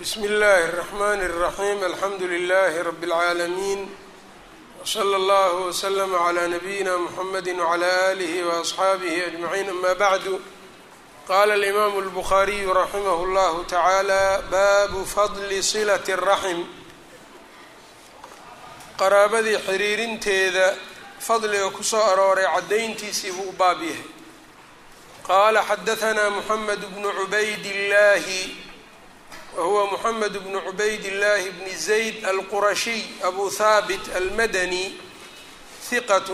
bsmi اllahi الرحmn الرaحيم alxamdu لlh رb العaalمين وslى اllه وslm عlى نbyina mحamedi وعlى آlih وأصxaabih أجمعين ama bعd qala الإmam الbخariي raximh اllah taعalى bab fadl صlaة الرaحم qaraabadii xiriirinteeda fadliga kusoo arooray cadayntiisii buu u baab yahay qala xadaثna mحamed بن عubayd الlahi whuwa mحamed bn cubayd الlahi bn zayd alqurashiy abu haabit almadani hiqat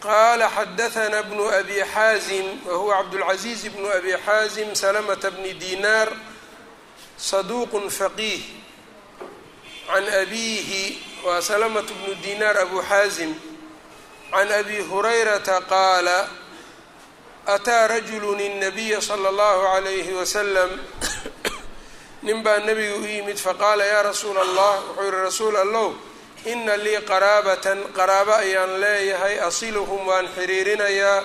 qala xadaثna bn abi xaazim wahuwa cabdاlcaزiiz bn abi xaazim salamta bni dinar saduq faqih can abihi wa salamة bnu dinar abu xaazim can abi hurayrata qaala ataa rajulu الnabiya slى اllahu عalayhi waslm nin baa nebiga u yimid faqaala yaa rasuula allah wuxuu yihi rasuul allow ina lii qaraabatan qaraabo ayaan leeyahay asiluhum waan xiriirinayaa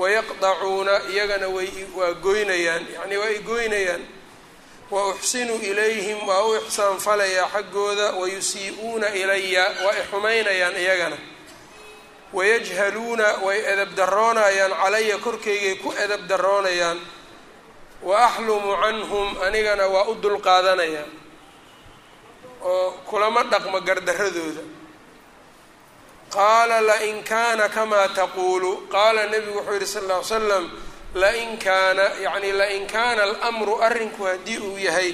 wayaqdacuuna iyagana way waa goynayaan yacnii waa i goynayaan wa uxsinu ilayhim waa u ixsaan falayaa xaggooda wayusii-uuna ilaya waa i xumaynayaan iyagana. Wayajhaluuna way edab daroonayaan calaya korkaygay ku edab daroonayaan wa axlumu canhum anigana waa u dulqaadanaya oo kulama dhaqmo gardaradooda qaala lain kaana kamaa taquulu qaala nebigu wuxuu yihi sal ll ly slam lain kaana yacni lain kaana alamru arrinku haddii uu yahay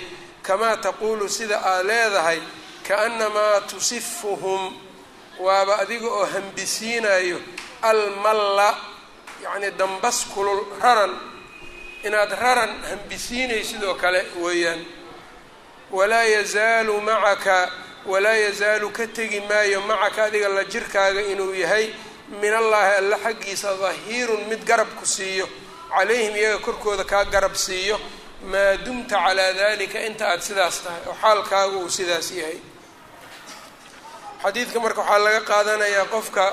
kamaa taquulu sida aad leedahay kaannamaa tusifuhum waaba adiga oo hambisiinayo almalla yacni dambas kulul raran inaad raran hambisiinay sidoo kale weeyaan walaa yazaalu macaka walaa yazaalu ka tegi maayo macaka adiga la jirkaaga inuu yahay min allaahi alla xaggiisa dahiirun mid garab ku siiyo calayhim iyaga korkooda kaa garab siiyo maa dumta calaa dalika inta aada sidaas tahay oo xaalkaagu uu sidaas yahay. Xadiidka marka waxaa laga qaadanayaa qofka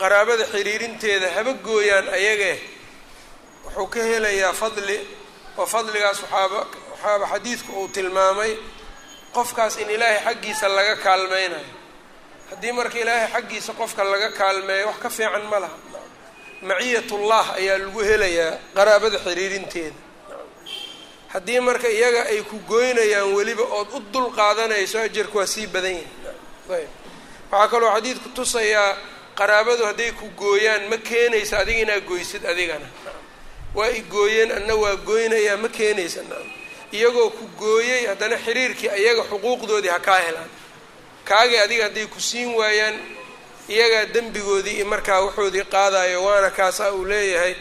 qaraabada xiriirinteeda haba gooyaan ayagee wuxuu ka helayaa fadli oo fadligaas waxaaba waxaaba xadiidku uu tilmaamay qofkaas in ilaahay xaggiisa laga kaalmeynayo haddii marka ilaahay xaggiisa qofka laga kaalmeeyo wax ka fiican ma laha. Maciyatullah ayaa lagu helayaa qaraabada xiriirinteeda. Haddii marka iyaga ay ku goynayaan weliba ood u dul qaadanayso ajarku waa sii badan yahay. Ayb. Waxaa kaloo xadiidku tusayaa qaraabadu hadday ku gooyaan ma keenaysa adiga inaad goysid adigana waa i gooyeen anna waa goynayaa ma keenaysa naam iyagoo ku gooyey haddana xiriirkii iyaga xuquuqdoodii ha kaa helaan. Kaagii adiga hadday ku siin waayaan iyagaa dembigoodii markaa waxoodii qaadayo waana kaasaa uu leeyahay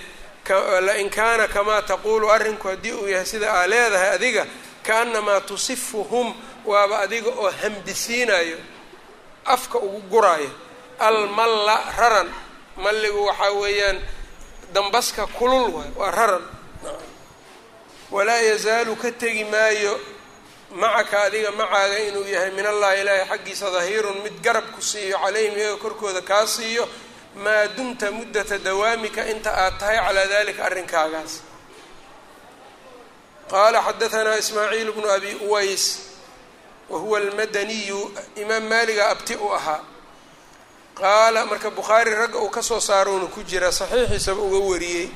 lain kaana kamaa taquulu arrinku haddii uu yahay sida aa leedahay adiga kaannamaa tusifuhum waaba adiga oo hambisiinayo afka ugu guraayo. Almalla raran malligu waxaa weeyaan dambaska kulul waay waa raran. Walaa yazaalu ka tegi maayo macaka adiga macaaga inuu yahay min allahi ilaahi xaggiisa dahiirun mid garab ku siiyo calayhim iyaga korkooda kaa siiyo maa dumta muddata dawaamika inta aad tahay calaa dalika arrinkaagaas qaala xadahanaa ismaaciil bnu abi uways wa huwa almadaniyu imaam maaliga abti u ahaa qaala marka bukhaari ragga uu ka soo saaroonu ku jira saxiixiisaba uga wariyey.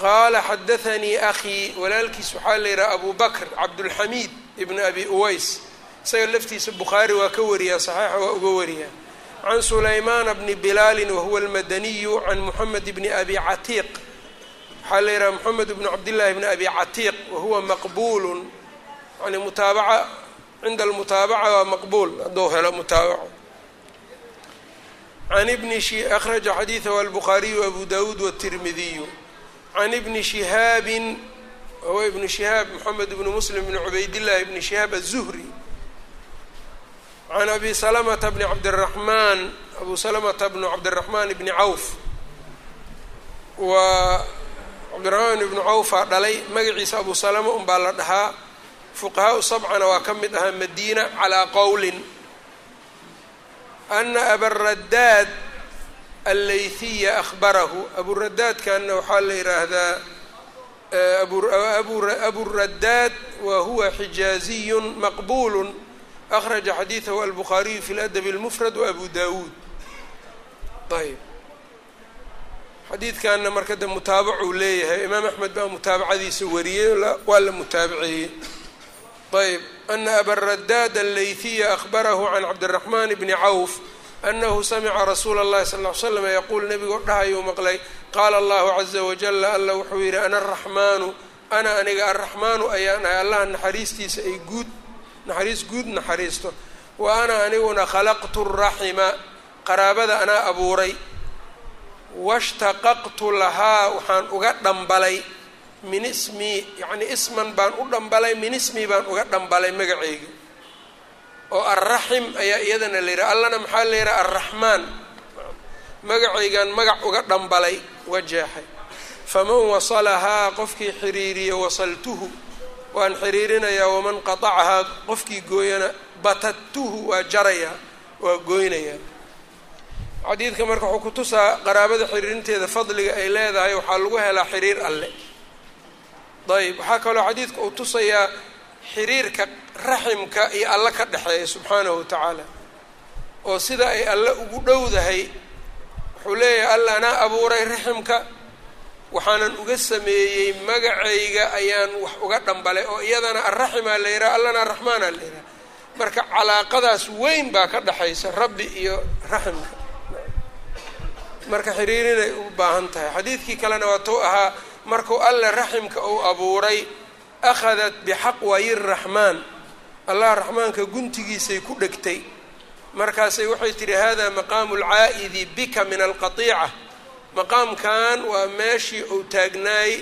Qaala xadathanii akhii walaalkiis waxaa la yidhaha abu bakr cabdulxamiid ibn abi uways. Isaga laftiisa bukhaari waa ka wariyaa saxiixa waa uga wariyaa. Can sulaymaana bni bilaalin wahuwa almadaniyu can moxamed bni abi catiiq. Waxaa la yidhaha moxamed bnu cabdillahi bni abi catiiq wahuwa maqbuulun. Yani mutaabaca cinda almutaabaca waa maqbuul hadduu helo mutaabaco can ibni akhraja xadiidahu albukhaariyu abu dawuud watirmidiyu can ibni shihaabin wahuwa ibnu shihaab moxamed bnu muslim bni cubaydillahi bni shihaab aلzuhri can abi salamata bni cabdiraxmaan abu salamata bnu cabdiraxmaan bni cawf waa cabdiraxmaan ibnu cawfaa dhalay magaciisa abu salama unbaa la dhahaa fuqahaa-u sabcana waa ka mid ahaa madiina calaa qowlin ana abaradaad allayhiya ahbarahu aburadaadkanna waxaa la yidhaahdaa aburadaad wa huwa xijaaziyun maqbulu akhraja xadiidahu albukhaariyu fi ladab اlmufrad waabu dawuud ayb xadiidkanna marka de mutaabacuu leeyahay imaam axmed baa mutaabacadiisa wariyey waa la mutaabaceeyey ayb ana abaradaad allayhiya ahbarahu can cabdiraxman bni cawf anahu samica rasuula اllahi sal ly slam yaquul nebigoo dhahayuu maqlay qaala allahu caza wajala alla wuxuu yidhi ana araxmaanu ana aniga arraxmaanu ayaan ahay allaha naxariistiisa ay guud naxariis guud naxariisto wa ana aniguna khalaqtu raxima qaraabada anaa abuuray washtaqaqtu lahaa waxaan uga dhambalay min ismii yacnii isman baan u dhambalay min ismii baan uga dhambalay magaceyga oo arraxim ayaa iyadana la yidhaha allana maxaa la yidhaha arraxmaan. Magacaygan magac uga dhambalay wajeexay faman wasalahaa qofkii xiriiriya wasaltuhu. Waan xiriirinayaa waman qatacahaa qofkii gooyana batadtuhu waa jarayaa waa gooynayaa. Xadiidka marka wuxuu ku tusaa qaraabada xiriirinteeda fadliga ay leedahay waxaa lagu helaa xiriir alle ayb waxaa kaloo xadiidka uu tusayaa xiriirka raximka iyo alle ka dhexeeya subxaanahu wa tacaala oo sida ay alle ugu dhowdahay. Wuxuu leeyahay alla anaa abuuray raximka waxaanan uga sameeyey magacayga ayaan wax uga dhambalay oo iyadana arraximaa la yidhaha allana araxmaanaa la yidhaha marka calaaqadaas weyn baa ka dhexaysa rabbi iyo raximka. Marka xiriirinay u baahan tahay. Xadiidkii kalena waa tou ahaa markuu alle raximka uu abuuray akhadat bixaqwayi raxmaan. Allah raxmaanka guntigiisay ku dhegtay. Markaasay waxay tidhi hada maqaamu alcaa'idi bika min alqatiica. Maqaamkan waa meeshii uu taagnaay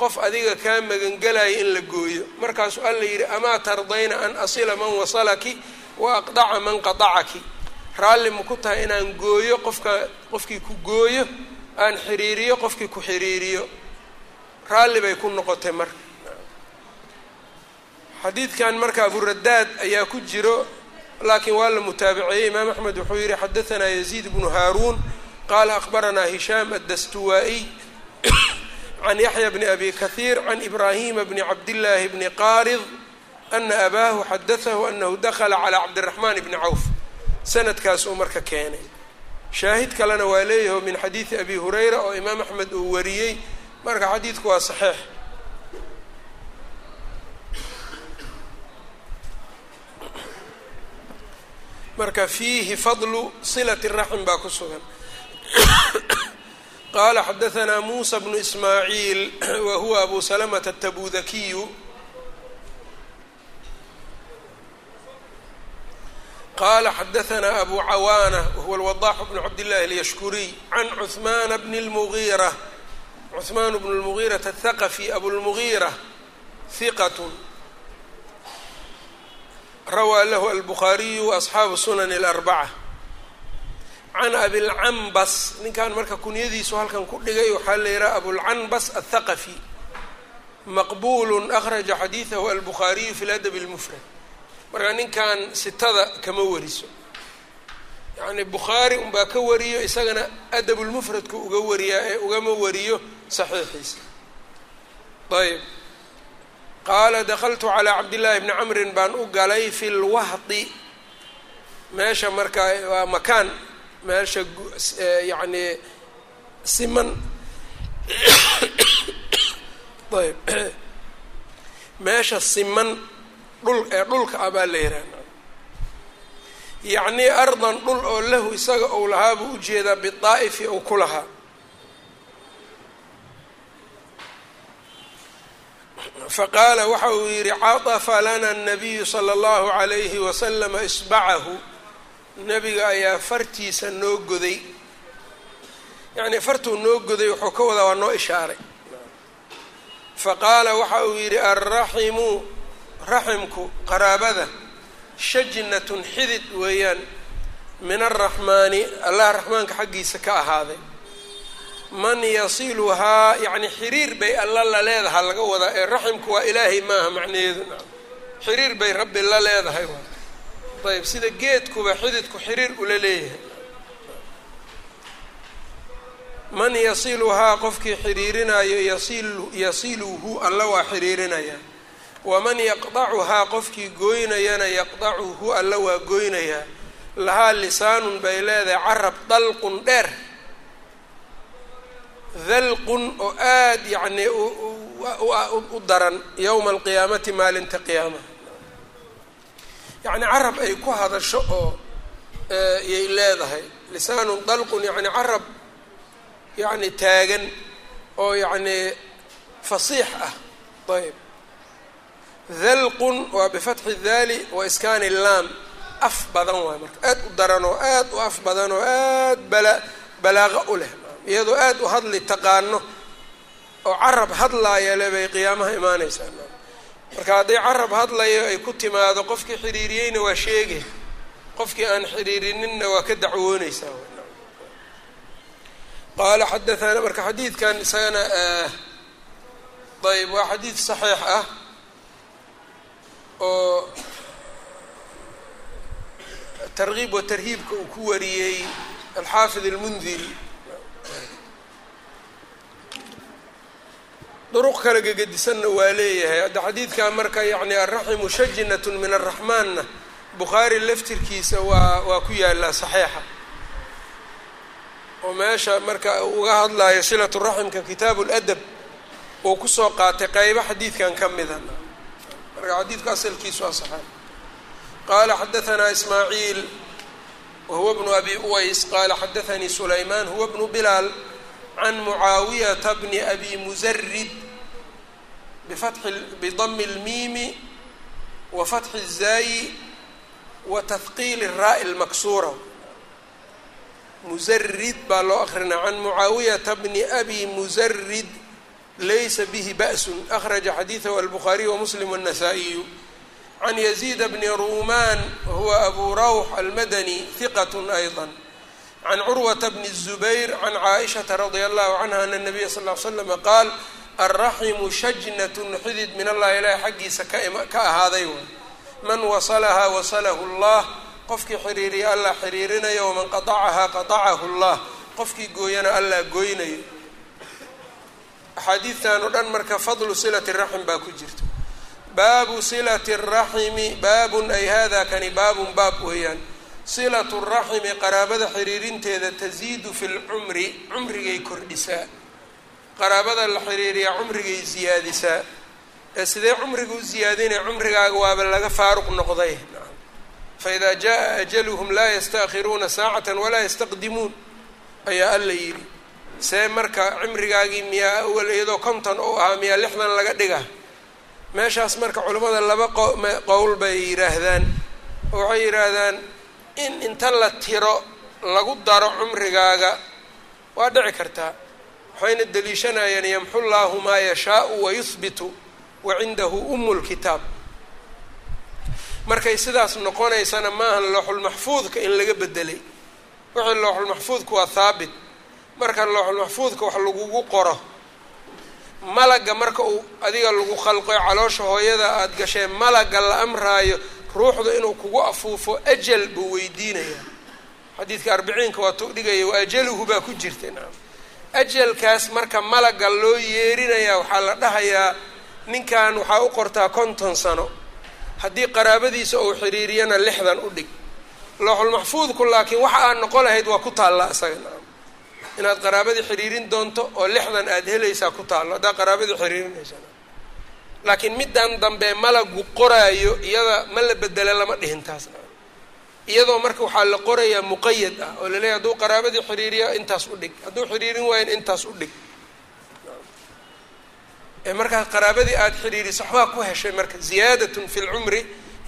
qof adiga kaa magangelaya in la gooyo. Markaasuu alla yidhi amaa tardayna an asila man wasalaki wa aqdaca man qatacaki raalli ma ku tahay inaan gooyo qofka qofkii ku gooyo aan xiriiriyo qofkii ku xiriiriyo raalli bay ku noqotay marka xadiidkan marka aburadaad ayaa ku jiro laakiin waa la mutaabiceeyey imaam axmed wuxuu yihi xadaanaa yaziid bnu haaruun qaala akhbaranaa hishaam addastuwaa'iy can yaxya bni abi kahiir can ibraahima bni cabdillaahi bni qaarid ana abaahu xadatahu anahu dakla calaa cabdiraxmaan bni cawf. Sanadkaas uu marka keenay. Shaahid kalena waa leeyaho min xadiidi abi hurayra oo imaam axmed uu wariyey marka xadiidku waa saxiix. Marka fiihi fadlu silati raxim baa ku sugan. Qaala xadaanaa muusa bnu ismaaciil wa huwa abu salamata atabudakiyu qala xadaanaa abu cawaana wahuwa alwadaaxu bnu cabdillahi alyashkuriy can cuhmaana bni lmugiira cuhmaan bnu lmugiirata athaqafi abulmugiira hiqat rawaa lahu albukhaariyu waasxaabu sunani alarbaca can abilcanbas ninkan marka kunyadiisu halkan ku dhigay waxaa la yidhaha abulcanbas athaqafi maqbulu akhraja xadiidahu albukhaariyu fi ladabi اlmufrad marka ninkan sitada kama wariso yacni bukhaari unbaa ka wariyo isagana adabulmufradku uga wariyaa ee ugama wariyo saxiixiisa. Ayb qaala dakaltu calaa cabdillaahi bni camrin baan u galay fi lwahdi meesha marka waa makaan. Meesha yacni siman. Ayb meesha siman dhul ee dhulka ah baa la yihahda yacnii ardan dhul oo lahu isaga ou lahaa buu u jeedaa bidaa'ifi ou ku lahaa. Faqaala waxa uu yidhi catafa lana anabiyu sala allahu calayhi wasalama isbacahu. Nebiga ayaa fartiisa noo goday. Yacnii fartuu noo goday wuxuu ka wadaa waa noo ishaaray. Faqaala waxa uu yidhi alraximu raximku qaraabada shajnatun xidid weeyaan min alraxmaani allah raxmaanka xaggiisa ka ahaaday. Man yasiluhaa yacni xiriir bay alla la leedaha laga wadaa ee raximku waa ilaahay maaha macnaheedu. Xiriir bay rabbi la leedahay waa. Ayb sida geedkuba xididku xiriir ula leeyahay. Man yasiluhaa qofkii xiriirinayo yasilu yasiluhu alla waa xiriirinaya waman yaqdacuhaa qofkii gooynayana yaqdacuhu alla waa gooynayaa lahaa lisaanun bay leedahay carab dalqun dheer. Dalqun oo aada yacnii u daran yowma alqiyaamati maalinta qiyaamaha yacni carab ay ku hadasho oo yay leedahay. Lisaanun dalqun yacni carab yacni taagan oo yacnii fasiix ah. Ayb dalqun waa bifatxi daali wa iskaani laam. Af badan waay marka. Aad u daran oo aad u af badan oo aad bala balaaqo u leh. Iyadoo aad u hadli taqaano oo carab hadlaaya bay qiyaamaha imaanaysaa. Marka hadday carab hadlayo ay ku timaado qofkii xiriiriyeyna waa sheegay qofkii aan xiriirininna waa ka dacwooneysaa qaala xadaana marka xadiidkan isagana ayb waa xadiid saxiix ah oo targiib wa tarhiibka uu ku wariyey alxaafid almundiri duruq kale gegedisanna waa leeyahay. Hadda xadiidkan marka yacni alraximu shajinat min araxmaanna bukhaari laftirkiisa waa waa ku yaalaa saxiixa. Oo meesha marka uga hadlayo silatu raximka kitaabu ladab uu ku soo qaatay qeybo xadiidkan ka mida marka xadiidku asalkiisu waa saxiix qaala xadahanaa ismaaciil wahuwa bnu abi uways qaala xadaanii sulaymaan huwa bnu bilaal can mucaawiyata bni abi musarid bifatxi bidami اlmiimi wa fatxi الzaayi wa tahqiili الraa'i اlmaksuura musarid baa loo akrinaa can mucaawiyata bni abi musarid laysa bihi ba'sun akhraja xadiidahu albukhaariyu wamuslim wالnasaa-iyu can yaziida bni ruumaan wahuwa abu rawx almadani hiqat ayضa can curwata bni الzubayr can caaishata radia allahu canha ana nabiya sal ly slama qaal alraximu shajnat xidid min allahi ilaahi xaggiisa ka ahaaday waay man wasalahaa wasalahu اllah qofkii xiriiriya allah xiriirinayo waman qatacahaa qatacahu اllah qofkii gooyana allah gooynayo axaadiidtan oo dhan marka fadlu silati raxim baa ku jirta baabu silati الraximi baabun ay hada kani baabun baab weeyaan. Silatu raximi qaraabada xiriirinteeda tasiidu fi lcumri cumrigay kordhisaa. Qaraabada la xiriiriyaa cumrigay siyaadisaa ee sidee cumriga u siyaadinaya cumrigaaga waaba laga faaruq noqday? Faida jaa ajaluhum laa yastaakhiruuna saacata walaa yastaqdimuun. Ayaa alla yidhi see marka cimrigaagii miyaa awal iyadoo konton ou ahaa miyaa lixdan laga dhiga. Meeshaas marka culimmada laba qowl bay yidhaahdaan oo waxay yidhaahdaan in inta la tiro lagu daro cumrigaaga waa dhici kartaa waxayna deliishanayaan yamxu llaahu maa yashaau wayuhbitu wa cindahu umu lkitaab markay sidaas noqonaysana maahan looxulmaxfuudka in laga bedelay wixii looxulmaxfuudka waa haabit marka looxulmaxfuudka wax lagugu qoro. Malaga marka uu adiga lagu khalqoy caloosha hooyada aada gashee malaga la amraayo ruuxda inuu kugu afuufo ajal buu weydiinayaa. Xadiidka arbiciinka waa tu dhigaya wa ajaluhu baa ku jirta naam. Ajalkaas marka malaga loo yeerinayaa waxaa la dhahayaa ninkan waxaa u qortaa konton sano. Haddii qaraabadiisa uu xiriiriyana lixdan u dhig. Looxulmaxfuudku laakiin waxa aad noqon lahayd waa ku taallaa isaga naam inaad qaraabadii xiriirin doonto oo lixdan aada helaysaa ku taallo haddaad qaraabadii xiriirinaysa laakiin middan dambe malagu qoraayo iyada ma la bedela lama dhihin taas. Iyadoo marka waxaa la qorayaa muqayad ah oo laleeyahy hadduu qaraabadii xiriiriya intaas u dhig. Hadduu xiriirin waayan intaas u dhig. Markaas qaraabadii aada xiriiriso waxbaa ku heshay marka ziyaadatun fi lcumri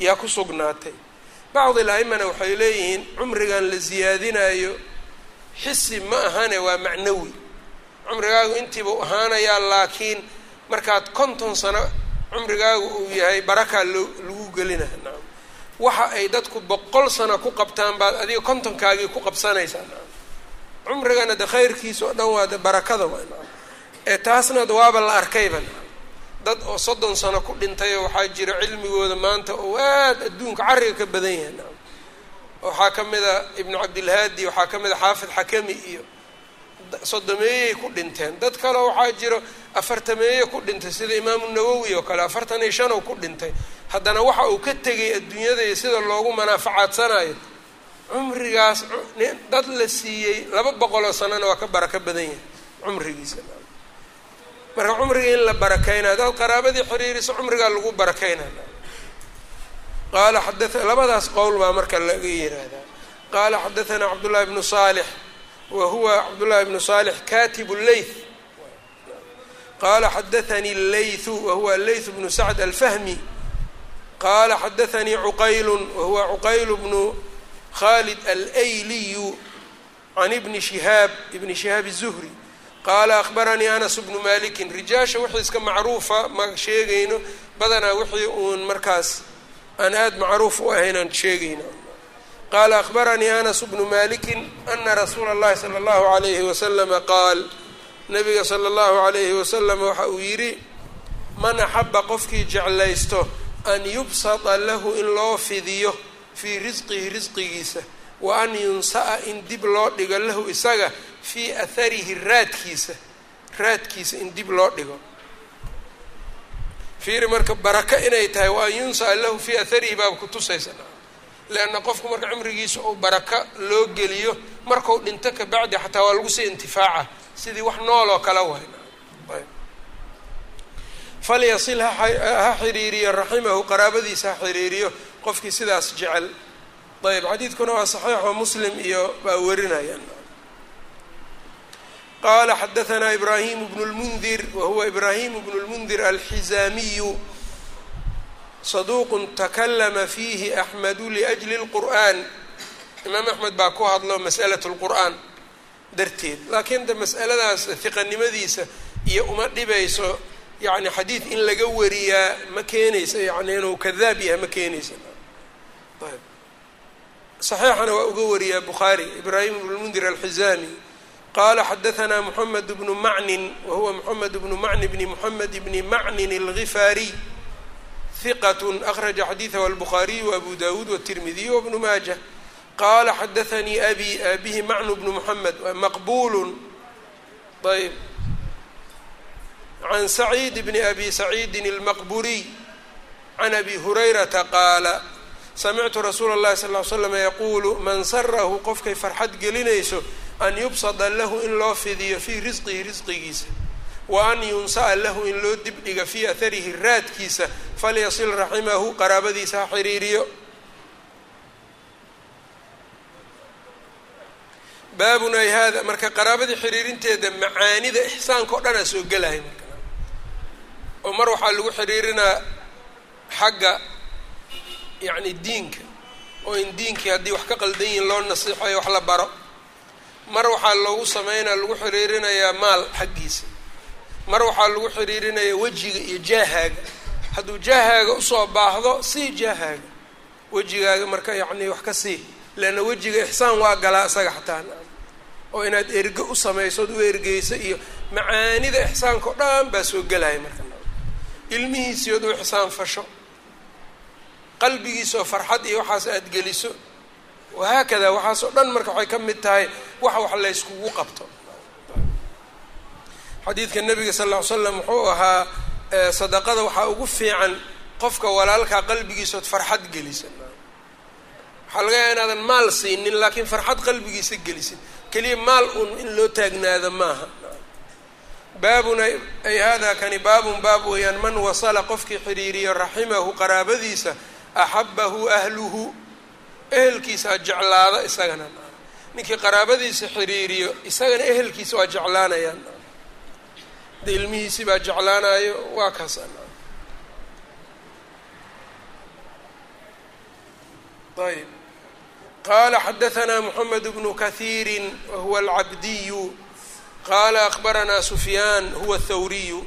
yaa ku sugnaatay. Bacdi la-imana waxay leeyihiin cumrigan la siyaadinayo xisi ma ahane waa macnawi. Cumrigaagu intiibuu ahaanayaa laakiin markaad konton sano cumrigaagu uu yahay barakaa loo lagu gelinaya nacam waxa ay dadku boqol sano ku qabtaan baad adiga kontonkaagii ku qabsanaysaa. Nacam cumrigana de khayrkiisa oo dhan waa de barakada waa. Nacam ee taasna waaba la arkayba nacam dad oo soddon sano ku dhintayoo waxaa jira cilmigooda maanta oo aad adduunka carriga ka badan yahay. Nacam waxaa ka mid a ibnu cabdilhaadi waxaa ka mid a xaafid xakami iyo soddomeeyey ku dhinteen. Dad kale waxaa jiro afartameeye ku dhintay sida imaamu nawowi oo kale afartan iyo shan ku dhintay. Haddana waxa uu ka tegay adduunyada iyo sida loogu manaafacadsanayo. Cumrigaas dad la siiyey laba boqoloo sanana waa ka barako badan yahay cumrigiisa. Marka cumriga in la barakeynayo dad qaraabadii xiriiriso cumrigaa lagu barakeynayo qaala xadaa labadaas qowl baa marka laga yihahdaa qaala xadaanaa cabdullahi bnu saalix wa huwa cabdullahi bnu saalix katib leyth qala xadaanii leythu wa huwa leyth bnu sacd alfahmi. Qala xadaanii cuqaylu wa huwa cuqayl bnu khalid alayliyu can ibni shihaab ibni shihaab الzuhri qaala akhbaranii anas bnu malikin rijaasha wixii iska macruufa ma sheegayno badanaa wixii uun markaas aan aada macruuf u ahayn sheegayno qaala akhbaranii anas bnu malikin ana rasuula اllahi salى اllahu alayhi waslama qaal nabiga sala allahu alayhi wasalam waxa uu yidhi man axaba qofkii jeclaysto an yubsada lahu in loo fidiyo fii risqihi risqigiisa wa an yunsa'a in dib loo dhigo lahu isaga fii atharihi raadkiisa raadkiisa in dib loo dhigo fiiri marka baraka inay tahay wa an yunsa'a lahu fii atharihi baaba kutusaysa leanna qofku marka cumrigiisa uu baraka loo geliyo marku dhinto kabacdi xataa waa lagu sii intifaaca sidii wax nool oo kale way falyasil ha xiriiriyo raximahu qaraabadiisa ha xiriiriyo qofkii sidaas jecel. Ayb xadiidkuna waa saxiixo muslim iyo baa warinayaan qala xadaanaa ibraahim bnu lmundir wa huwa ibraahim bnu lmundir alxizaamiyu saduuqu takalama fiihi axmedu liajli اlqur'an imaam axmed baa ku hadlo mas'alaة اlqur'an darteed laakiin de mas'aladaas hiqanimadiisa iyo uma dhibayso yani xadiid in laga wariyaa ma keenaysa yani inuu kadaab yahay ma keenaysa ayb صaxiixana waa uga wariyaa bukhaari ibraahim bn lmundir alxizaami qala xadaanaa moxamed bnu macnin wa huwa moxamed bnu macni bni moxamed bni macnin اlgifaariy hiqat akhraja xadiidahu albukhaariyu wabu dawuud wالtirmidiy wbnu maaja qala xadaanii abi abihi macnu bnu moxamed maqbulu ayb can saciid bni abi saciidin اlmaqburiy can abi hurayrata qaala samictu rasuula اllahi sal ly slam yaquulu man sarahu qofkay farxad gelinayso an yubsada lahu in loo fidiyo fii risqihi risqigiisa wa an yunsa'a lahu in loo dibdhiga fii atharihi raadkiisa falyasil raximahu qaraabadiisa ha xiriiriyo baabun ay hada marka qaraabadii xiriirinteeda macaanida ixsaanka o dhan aa soo gelaya marka oo mar waxaa lagu xiriirinaa xagga yacni diinka oo in diinkii haddii wax ka qaldan yihiin loo nasiixayo wax la baro mar waxaa loogu sameynaa lagu xiriirinayaa maal xaggiisa. Mar waxaa lagu xiriirinayaa wejiga iyo jaahaaga hadduu jaahaaga u soo baahdo sii jaahaaga wejigaaga marka yacni wax ka sii. Leanna wejiga ixsaan waa galaa isaga xataa oo inaad erge u samaysood u ergeyso iyo macaanida ixsaanka o dhan baa soo gelaya marka. Ilmihiisii ood u ixsaan fasho. Qalbigiisa oo farxad iyo waxaas aada geliso wahaakada waxaas oo dhan marka waxay ka mid tahay waxa wax layskugu qabto. Xadiidka nabiga sal lla ly slam wuxuu ahaa sadaqada waxaa ugu fiican qofka walaalkaa qalbigiisaood farxad gelisa waxaa laga yaaba inaadan maal siinin laakiin farxad qalbigiisa gelisin. Keliya maal un in loo taagnaado maaha. Baabun ay hada kani baabun baab weeyaan man wasala qofkii xiriiriyo raximahu qaraabadiisa axabahu ahluhu ehelkiisaa jeclaada isagana ninkii qaraabadiisa xiriiriyo isagana ehelkiisa waa jeclaanayaan de ilmihiisi baa jeclaanayo waa kaas ayb qala xadaanaa moxamed bnu kahiiri wahuwa alcabdiyu qala akbaranaa sufyaan huwa athawriyu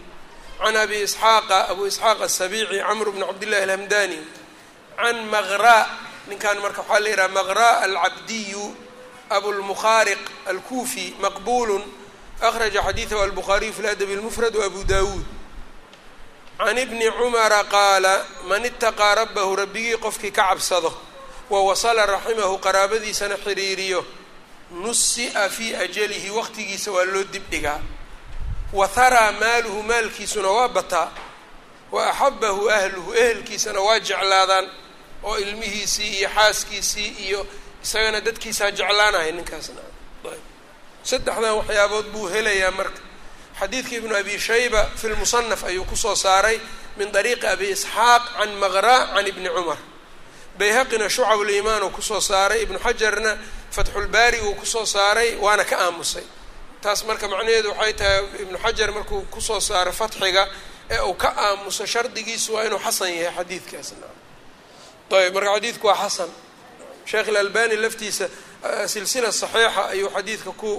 can abi isxaaqa abu isxaaq asabici camr bn cabdillahi alhamdani can maqra ninkan marka waxaa la yidhaha maqra alcabdiyu abulmukhaariq alkufi maqbulu akhraja xadiidahu albukhaariyu fi ladabi اlmufrad wabu dawuud can ibni cumara qaala man itaqaa rabbahu rabbigii qofkii ka cabsado wa wasala raximahu qaraabadiisana xiriiriyo nusi'a fii ajalihi waqtigiisa waa loo dibdhigaa wa haraa maaluhu maalkiisuna waa bataa wa axabahu ahluhu ehelkiisana waa jeclaadaan oo ilmihiisii iyo xaaskiisii iyo isagana dadkiisaa jeclaanaya ninkaasna. Saddexdan waxyaabood buu helayaa marka. Xadiidka ibnu abi shayba fi lmusanaf ayuu ku soo saaray min dariiqi abi isxaaq can maqra can ibni cumar. Bayhaqina shucab limaan uu ku soo saaray ibnu xajarna fatxulbaari uu ku soo saaray waana ka aamusay. Taas marka macnaheedu waxay tahay ibnu xajar markuu ku soo saaro fatxiga ee uu ka aamuso shardigiisu waa inuu xasan yahay xadiidkaasna ayb marka xadiidku waa xasan. Sheekh ilalbani laftiisa silsila saxiixa ayuu xadiidka ku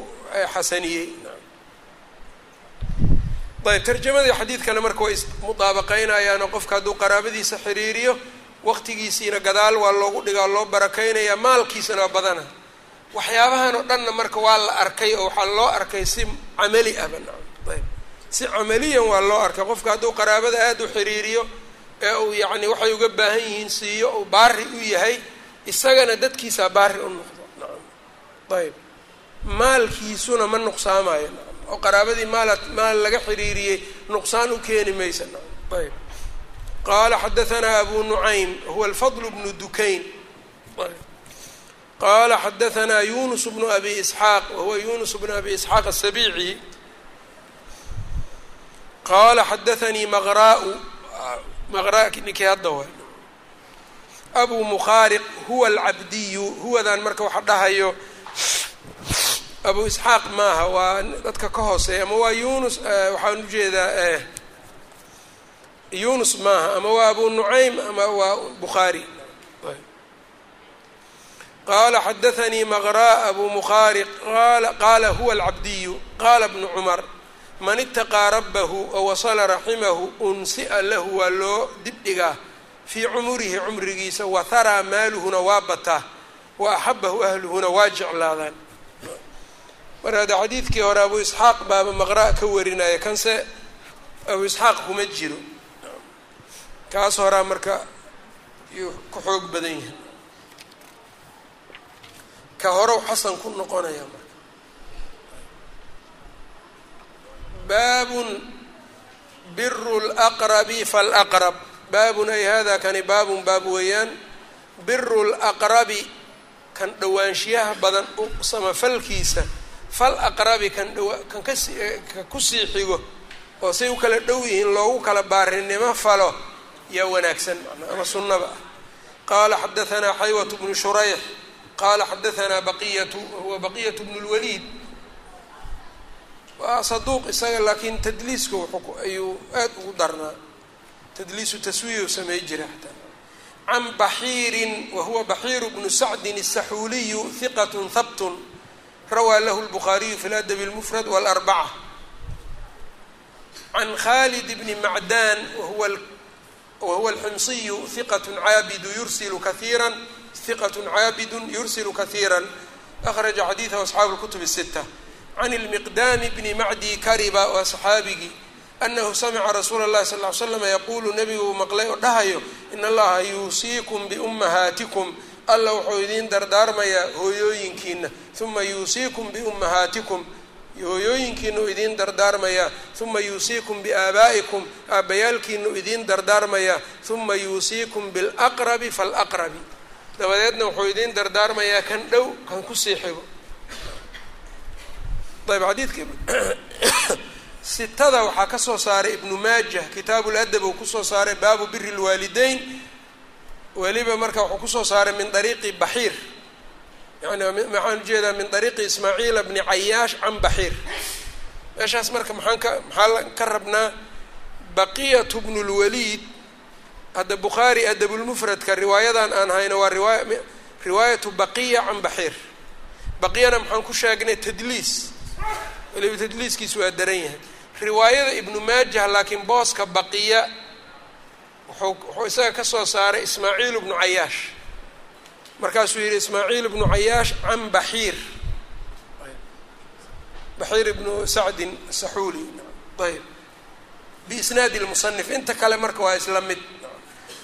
xasaniyey. Ayb tarjamadii xadiidkana marka way ismudaabaqeynayaanoo qofka hadduu qaraabadiisa xiriiriyo waqtigiisiina gadaal waa loogu dhigaa loo barakeynayaa maalkiisana badana. Waxyaabahan oo dhanna marka waa la arkay oo waxaa loo arkay si camali ahba ayb si camaliyan waa loo arkay. Qofka hadduu qaraabada aada u xiriiriyo ee uu yacni waxay uga baahan yihiin siiyo uu baari u yahay isagana dadkiisaa baari u noqdo. Nacam ayb maalkiisuna ma nuqsaamayo nacam oo qaraabadii maala maal laga xiriiriyey nuqsaan u keeni maysa. Nacam ayb qaala xadahanaa abu nucaym huwa alfadl bnu dukayn. Qaala xadahanaa yunus bnu abi isxaaq wahuwa yunus bnu abi isxaaq asabici qaala xadaanii maqraa-u maqra ninkii hadda waay. Abu mukhaariq huwa alcabdiyu huwadan marka waxa dhahayo abu isxaaq maaha waa dadka ka hooseeya ama waa yunus waxaan u jeedaa yunus maaha ama waa abu nucaym ama waa bukhaari. Qaala xadaanii maqraa abu mukhaariq qaala huwa alcabdiyu qaala bnu cumar man itaqaa rabbahu oo raximahu unsi'a lahu waa loo dibdhigaa fii cumurihi cumrigiisa wa haraa maaluhuna waa bataa wa axabahu ahluhuna waa jeclaadaan. Marka hadda xadiidkii hore abu isxaaq baaba maqra' ka warinaya kanse abu isxaaq kuma jiro. Kaas horaa marka yuu ku xoog badan yahay. Ka horow xasan ku noqonaya baabun biru laqrabi falaqrab baabun ay hada kani baabun baab weeyaan. Biru laqrabi kan dhowaanshiyaha badan samafalkiisa fal aqrabi kan dhawa kan kasi ka ku sii xigo oo say u kala dhow yihiin loogu kala baarinimo falo yaa wanaagsan ama sunnaba. Ah qaala xadahanaa xaywat bnu shurayx qaala xadahanaa baqiyatu wahuwa baqiyatu bnu lwaliid waa saduuq isaga laakiin tadliiska ayuu aada ugu darnaa. Tadliisu taswiya u samey jira xataa can baxiirin wa huwa baxiiru bnu sacdin asaxuuliyu hiqatun habtun rawaa lahu lbukhaariyu fi ladabi lmufrad walarbaca can khalid bni macdaan wahuwa alximsiyu hiqatun caabidu yursilu kaiira hiqatun caabidun yursilu kahiira akhraja xadiidahu asxaabu lkutub sita can ilmiqdaami bni macdi kariba waa saxaabigii anahu samica rasuula اllahi sal ly slama yaquulu uu maqlay oo dhahayo in allaha yuusiikum biummahaatikum alla wuxuu idiin dardaarmayaa hooyooyinkiina uma yuusiikum biummahaatikum hooyooyinkiinu idiin dardaarmayaa uma yuusiikum biaabaa'ikum aabbayaalkiinu idiin dardaarmayaa uma yuusiikum bilaqrabi falaqrabi dabadeedna wuxuu idiin dardaarmayaa kan dhow kan ku sii xigo ayb xadiidka sitada waxaa ka soo saaray ibnu maajah kitaabu ladab uu ku soo saaray baabu biri lwaalideyn weliba marka wuxuu ku soo saaray min dariiqi baxiir yani maxaan u jeedaa min dariiqi ismaaciila bni cayaash can baxiir meeshaas marka maxaan ka maxaa ka rabnaa baqiyatu bnu lwaliid hadda bukhaari adabulmufradka riwaayadan aan hayno waa riwaaya riwaayatu baqiya can baxiir baqiyana maxaan ku sheegnay tadliis weliba tadliiskiisu waa daran yahay. Riwaayada ibnu maajah laakiin booska baqiya wuxuu isaga ka soo saaray ismaaciil ibnu cayaash. Markaasuu yihi ismaaciil ibnu cayaash can baxiir. Baxiir ibnu sacdin saxuuli. Ayb. Biisnaadi lmusanif inta kale marka waa isla mid.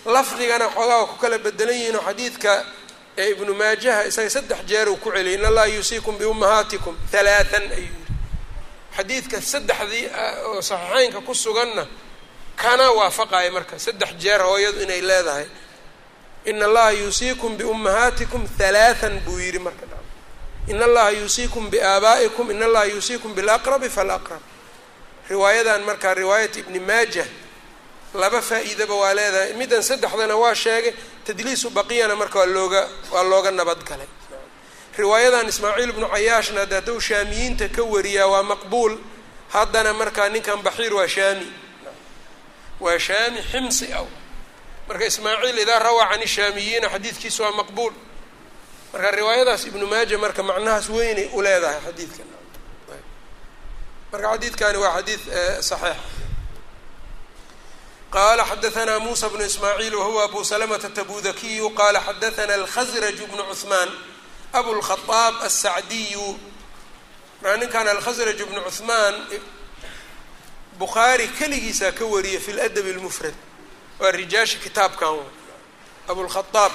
Lafdigana xoogaa waa ku kala bedelan yihiin oo xadiidka ee ibnu maajaha isaga saddex jeer uu ku celiyay in allaha yuusiikum biummahaatikum halaatan ayuu yidhi. Xadiidka saddexdii oo saxiixeynka ku suganna kana waafaqaya marka saddex jeer hooyadu inay leedahay in allaha yuusiikum biummahaatikum halaatan buu yidhi marka. In allaha yuusiikum biaabaa'ikum in allaha yuusiikum bilaqrabi falaqrab riwaayadan marka riwaayat ibni maajah laba faa-iidaba waa leedahay. Middan saddexdana waa sheegay tadliisu baqiyana marka waa looga waa looga nabad galay. Riwaayadan ismaaciil ibnu cayaashna de hadduu shaamiyiinta ka wariyaa waa maqbuul. Haddana markaa ninkan baxiir waa shaami. Waa shaami ximsi aw. Marka ismaaciil idaa rawaa can ishaamiyiina xadiidkiisa waa maqbuul. Marka riwaayadaas ibnu maaja marka macnahaas weynay u leedahay xadiidka marka xadiidkani waa xadiid saxiix qala xadaثna musa bnu ismaaciil wahuwa abu salamata tabudakiyu qala xadaثna alkhasraj bnu cuثmaan abulkhaaab asacdiyu markaa ninkan alkhasraj bnu cuثmaan bukhaari keligiisaa ka wariyay fi ladab اlmufrad waa rijaasha kitaabkan abulkhaaab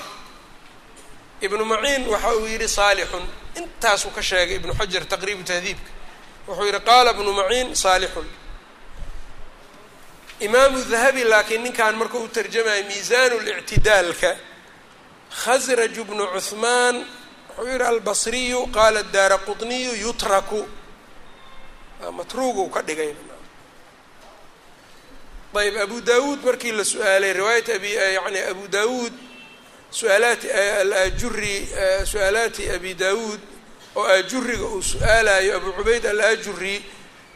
ibnu maciin waxa uu yihi saalixun intaasuu ka sheegay ibnu xajar taqriibu tahdiibka wuxuu yihi qaala ibnu maciin saalixun imaamu dahabi laakiin ninkan marka u tarjamaya miisaan lictidaalka khasraju bnu cuثmaan wuxuu yihi albasriyu qaala daara quطniyu yutraku matruugu ka dhigay. Ayb abu dawuud markii la su'aalay riwaayat abi yani abu dawuud su'aalaati alajuri su'aalaati abi dawuud oo ajuriga uu su'aalayo abu cubayd alajuri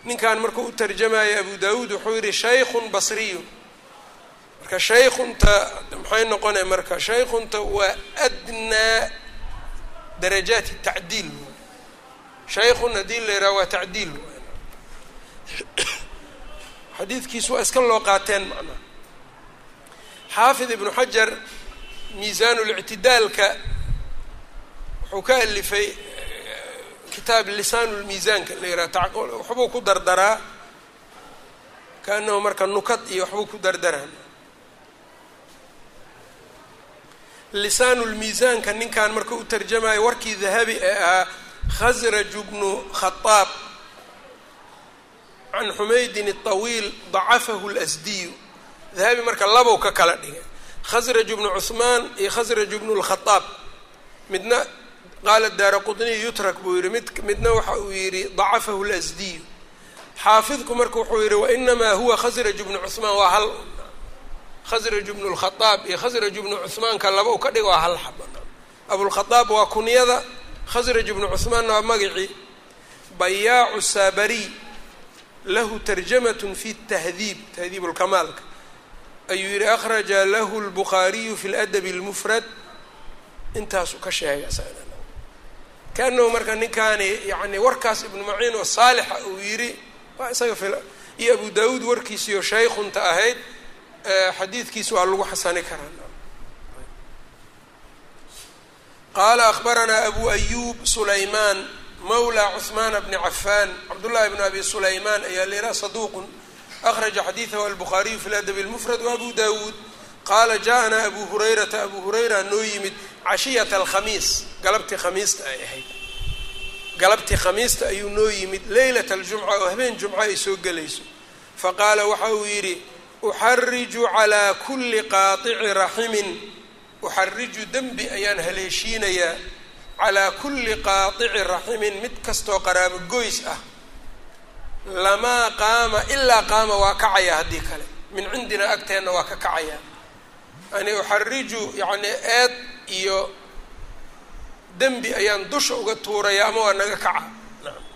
ninkan markuu u tarjamayo abu dawuud wuxuu yihi shaykhun basriyun marka shaykhunta maxay noqonaya marka? Shaykhunta waa adnaa darajaati tacdiil. Shaykhun haddii la yidhaha waa tacdiil. Xadiidkiisu waa iska loo qaateen macnaha xaafid ibnu xajar miisaanulictidaalka wuxuu ka alifay kitaab lisaanulmiisaanka la yidhaha waxbuu ku dardaraa kaanahu marka nukad iyo waxbuu ku dardaraa lisaanulmiisaanka ninkan marka u tarjamayo warkii dahabi ee ahaa khasraju bnu khaaab can xumaydin الطawiil dacafahu اlasdiyu dahabi marka labow ka kala dhigay khasraju bnu cuثmaan iyo khasraju bnu اlkhaaab midna qaala daara qutniy yutrak buu yidhi mid midna waxa uu yidhi dacafahu lasdiyu xaafidku marka wuxuu yidhi wainamaa huwa khasraj bnu cuhmaan waa hal khasraj bnu lkhaaab iyo khasraj bnu cuhmaanka laba u ka dhig waa hal xaba. Abulkhaaab waa kunyada khasraj bnu cuhmaanna waa magicii bayaacu saabariy lahu tarjamatn fi tahdiib tahdiib lkamaalka ayuu yidhi akhraja lahu lbukhaariyu fi ladabi اlmufrad intaasuu ka sheegay kaanahu marka ninkaani yani warkaas ibnu maciin oo saalixa uu yiri waa isaga fila. Iyo abu daawuud warkiisiiyo shaykhunta ahayd xadiidkiis waa lagu xasani karaa qaala akbaranaa abu ayuub sulaymaan mawla cusmaana bni cafaan. Cabdullahi bn abi sulaymaan ayaa leelaha saduuqun. Akhraja xadiidahu albuhaariyu fi ladabi lmufrad waabu daawuud qaala jaana abu hurayrata abuu hurayra noo yimid cashiyata alkhamiis galabtii khamiista ay ahayd. Galabtii khamiista ayuu noo yimid leylat aljumca oo habeen jumco ay soo gelayso. Fa qaala waxa uu yidhi uxariju calaa kulli qaatici raximin. Uxariju dembi ayaan haleeshiinayaa. Calaa kulli qaatici raximin mid kastoo qaraabo goys ah. Lamaa qaama ilaa qaama waa kacaya haddii kale. Min cindina agteenna waa ka kacayaa yani uxariju yacni eed iyo dembi ayaan dusha uga tuuraya ama waa naga kaca.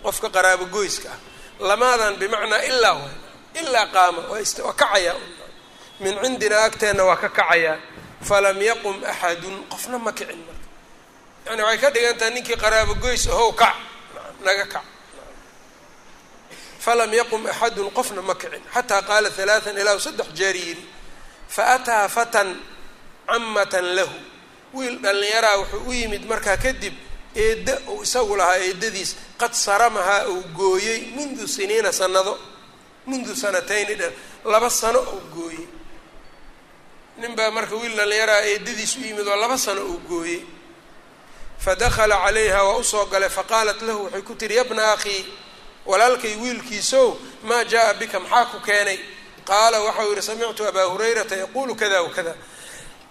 Qofka qaraabo goyska ah. Lamaadan bimacnaa ilaa ilaa qaama. Waa kacaya. Min cindina agteenna waa ka kacaya. Falam yaqum axadun. Qofna ma kicin marka. Yani waxay ka dhigan tahay ninkii qaraabo goys ahow kac. Naga kac. Falam yaqum axadun. Qofna ma kicin. Xataa qaala halaatan ilaa saddex jeer yidhi faataa fatan camatan lahu. Wiil dhallinyaraa wuxuu u yimid markaa kadib eedda uu isagu lahaa eedadiis qad saramahaa uu gooyey mundu siniina sanado mundu sanatayni dhan laba sano uu gooyey. Nin baa marka wiil dhallinyaraa eedadiis u yimid oo laba sano uu gooyey. Fadakala calayha waa u soo galay faqaalat lahu waxay ku tihi yabna akhii walaalkay wiilkiisow maa jaa bika maxaa ku keenay qaala waxau yihi samictu abaa hurayrata yaquulu kada wakada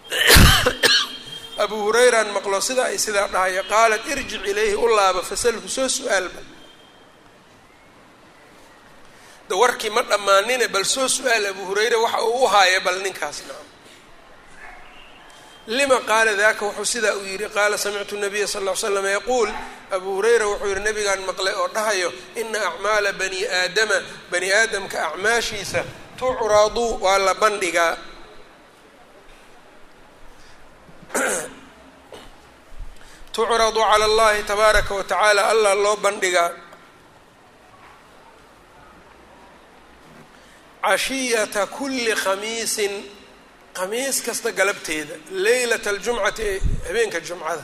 abuu hurayraan maqlo sida ay sidaa dhahaya qaalat irjic ilayhi u laaba fasalhu soo su'aalba. Da warkii ma dhammaanine bal soo su'aal abuu hurayre waxa uu u haaya bal ninkaas lima qaala daka wuxuu sidaa uu yidhi qaala samictu nabiya sal ll ly slam yaquul. Abuu hurayra wuxuu yihi nabigaan maqlay oo dhahayo ina acmaala bani aadama bani aadamka acmaashiisa tucradu waa la bandhigaa tucradu cala allahi tabaaraka wa tacaala allah loo bandhigaa cashiyata kuli khamiisin khamiis kasta galabteeda leylata aljumcati ee habeenka jumcada.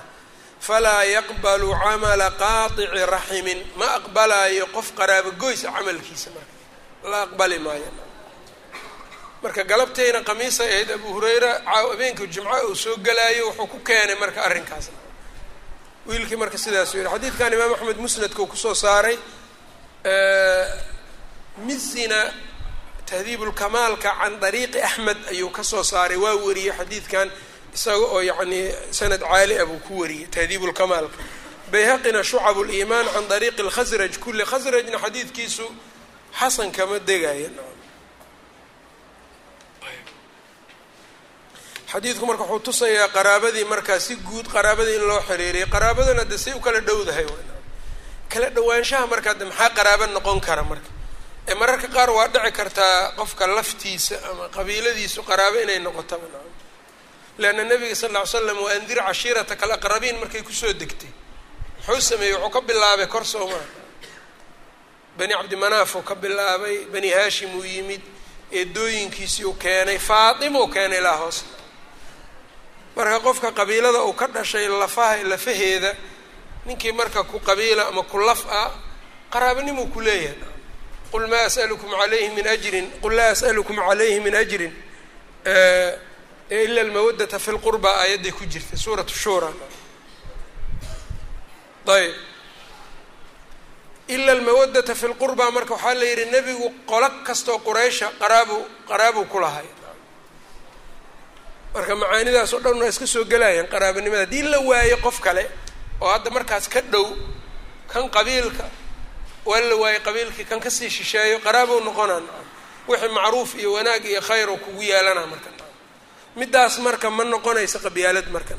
Falaa yaqbalu camala qaatici raximin ma aqbalaayo qof qaraabo goysa camalkiisa marka. La aqbali maayo marka galabteyna khamiisay ahayd abu hurayra habeenka jumca uu soo gelaayo wuxuu ku keenay marka arrinkaas. Wiilkii marka sidaasuu yihi xadiidkan imaam axmed musnadkau ku soo saaray mizina tahdiibulkamaalka can dariiqi axmed ayuu ka soo saaray. Waa wariyey xadiidkan isaga oo yacnii sanad caali ah buu ku wariyey tahdiibulkamaalka bayhaqina shucab liimaan can dariiqi lkhasraj kulli khasrajna xadiidkiisu xasan kama degaya xadiidku marka wuxuu tusayaa qaraabadii markaa si guud qaraabadii in loo xiriiriyay qaraabadana de say u kala dhowdahay kala dhowaanshaha markaa de maxaa qaraaba noqon kara marka? Ee mararka qaar waa dhici kartaa qofka laftiisa ama qabiiladiisu qaraabo inay noqotaba leanna nabiga sal ll ly slam wa andir cashiirataka alaqrabiin markay ku soo degtay. Muxuu sameeyey wuxuu ka bilaabay kor soomaa bani cabdimanaaf uu ka bilaabay bani haashim uu yimid eedooyinkiisii uu keenay faatima uu keenay ilaa hoos marka qofka qabiilada uu ka dhashay lafaha lafaheeda ninkii marka ku qabiila ama ku laf ah qaraabanimuu ku leeyahay. Qul maa as'alukum alayhi min ajrin? Qul laa as'alukum calayhi min ajrin? Ila almawadata fi lqurba aayadday ku jirta suuratu shura ayb ila almawadata fi lqurba marka waxaa la yidhi nebigu qolo kastoo quraysha qaraabu qaraabuu ku lahay marka macaanidaas oo dhan waa iska soo gelayaan qaraabanimada haddii la waayo qof kale oo hadda markaas ka dhow kan qabiilka waa la waayey qabiilkii kan ka sii shisheeyo qaraabow noqonaa wixii macruuf iyo wanaag iyo khayr oo kugu yeelanaa marka middaas marka ma noqonaysa qabyaalad marka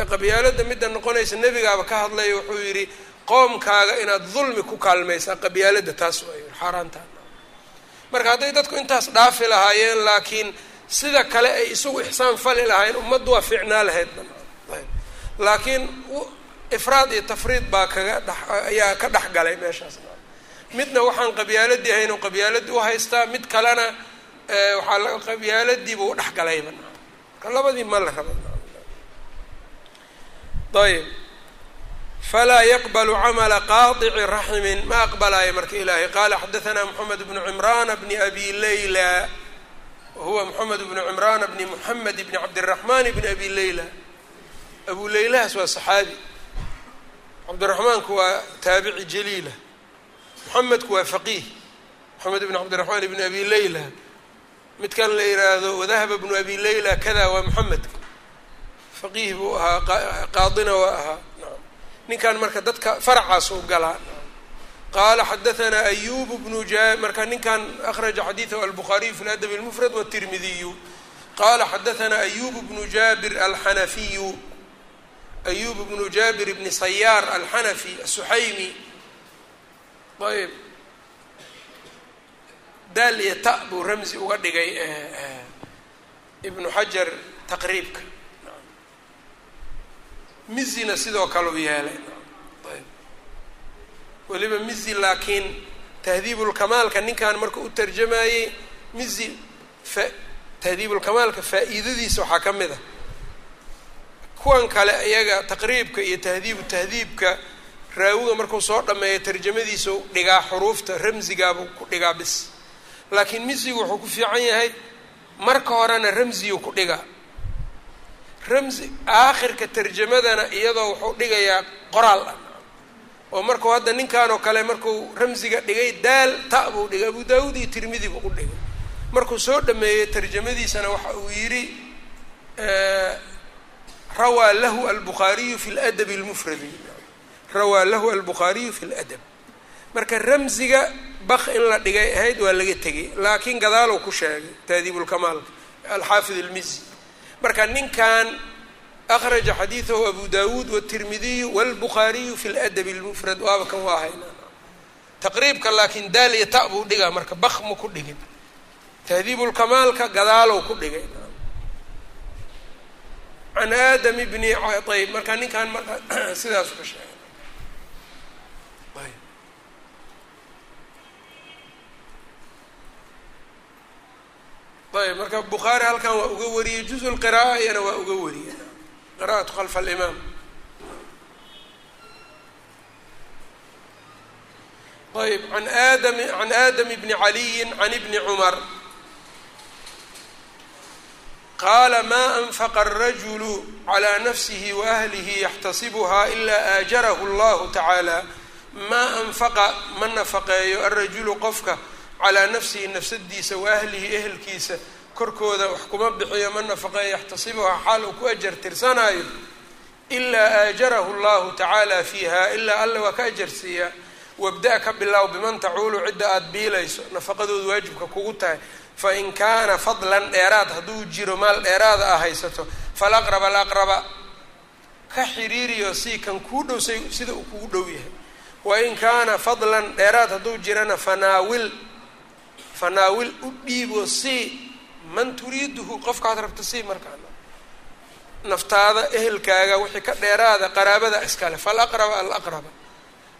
ee qabyaaladda midda noqonaysa nebigaaba ka hadlaya wuxuu yidhi qoomkaaga inaad dulmi ku kaalmaysaa qabyaaladda taas waa xaaraantaa marka hadday dadku intaas dhaafi lahaayeen laakiin sida kale ay isagu ixsaan fali lahaayeen ummaddu waa fiicnaa lahayd. Laakiin ifraad iyo tafriid baa kaga dhex ayaa ka dhex galay meeshaas. Midna waxaan qabyaaladii ahayn oo qabyaaladii u haystaa mid kalena waxaa la qabyaaladiiba u dhex galayba marka labadii ma la raba. Falaa yaqbalu camala qaadici raximin ma aqbalaayo marka ilaahay. Qaala xadaanaa moxamed bnu cimraana bni abi layla wahuwa moxamed bnu cimraana bni moxamed bni cabdiraxmaan bni abi layla abu laylahaas waa saxaabi cabdiraxmaanku waa taabici jaliila moxamedku waa faqiih moxamed bn cabdiraxmaan bni abi layla midkan la yiraahdo wadahaba bnu abi layla kada waa moxamedka faqiih buu ahaa qaadina waa ahaa ninkan marka dadka faracaasuu galaa qaala xadaanaa ayubu bnu ja marka ninkan akhraja xadiidahu albukhaariyu fi ladab اlmufrad wاtirmidiyu qala xadaanaa ayubu bnu jabir alxanafiyu ayub bnu jabir bni sayaar alxanafi asuxaymi ayb daal iyo ta buu ramzi uga dhigay ibnu xajar taqriibka mizina sidoo kale u yeelay weliba mizi laakiin tahdiibulkamaalka ninkan marka u tarjamayey mizi fa tahdiibulkamaalka faa'iidadiisa waxaa ka mid a. Kuwan kale iyaga taqriibka iyo tahdiibu tahdiibka raawiga markuu soo dhameeyo tarjamadiisa dhigaa xuruufta ramsigaabuu ku dhigaa bis. Laakiin misigu wuxuu ku fiican yahay marka horena ramsiyuu ku dhigaa. Ramsi aakhirka tarjamadana iyadoo wuxuu dhigayaa qoraal. ah oo markuu hadda ninkan oo kale markuu ramsiga dhigay daal ta buu dhigay. Abu daawuud iyo tirmidi buu u dhigay. Markuu soo dhameeyey tarjamadiisana waxa uu yidhi rawaa lahu albukhaariyu fi ladab اlmufradi rawaa lahu albukhaariyu fi ladab marka ramsiga bak in la dhigay ahayd waa laga tegay laakiin gadaalow ku sheegay taadiibulkamaalka alxaafid almizi marka ninkan akhraja xadiidahu abu dawuud wاtirmidiyu wاlbukhaariyu fi ladab اlmufrad waaba kan waa hayna taqriibka laakiin daal iyo ta buu dhigaa marka bak ma ku dhigin tahdiibulkamaalka gadaalow ku dhigay can aadam bni ayb marka ninkan marka sidaasu ka sheegay ayb marka bukhaari halkan waa uga wariyey juz lqira'a iyana waa uga wariyey qira'atu khalfa alimaam ayb an aadam can aadam bni caliyi can ibni cumar qaala ma anfaqa alrajulu calaa nafsihi waahlihi yaxtasibuhaa ilaa aajarahu allahu tacaala maa anfaqa ma nafaqeeyo alrajulu qofka calaa nafsihi nafsadiisa waahlihi ehelkiisa korkooda wax kuma bixiyo ma nafaqeeyo yaxtasibuhaa xaal uu ku ajar tirsanaayo. Ilaa aajarahu llahu tacaala fiiha ilaa alle waa ka ajarsiiyaa wabda ka bilow biman tacuulu cidda aada biilayso nafaqadooda waajibka kugu tahay. Fain kaana fadlan dheeraad hadduu jiro maal dheeraada a haysato falaqraba alaqraba ka xiriiriyo si kan kuu dhow say sida uu kugu dhow yahay. Wain kaana fadlan dheeraad hadduu jirana fanaawil fanaawil u dhiibo si man turiiduhu qofkaad rabta si markaa naftaada ehelkaaga wixii ka dheeraada qaraabada iskale falaqraba alaqraba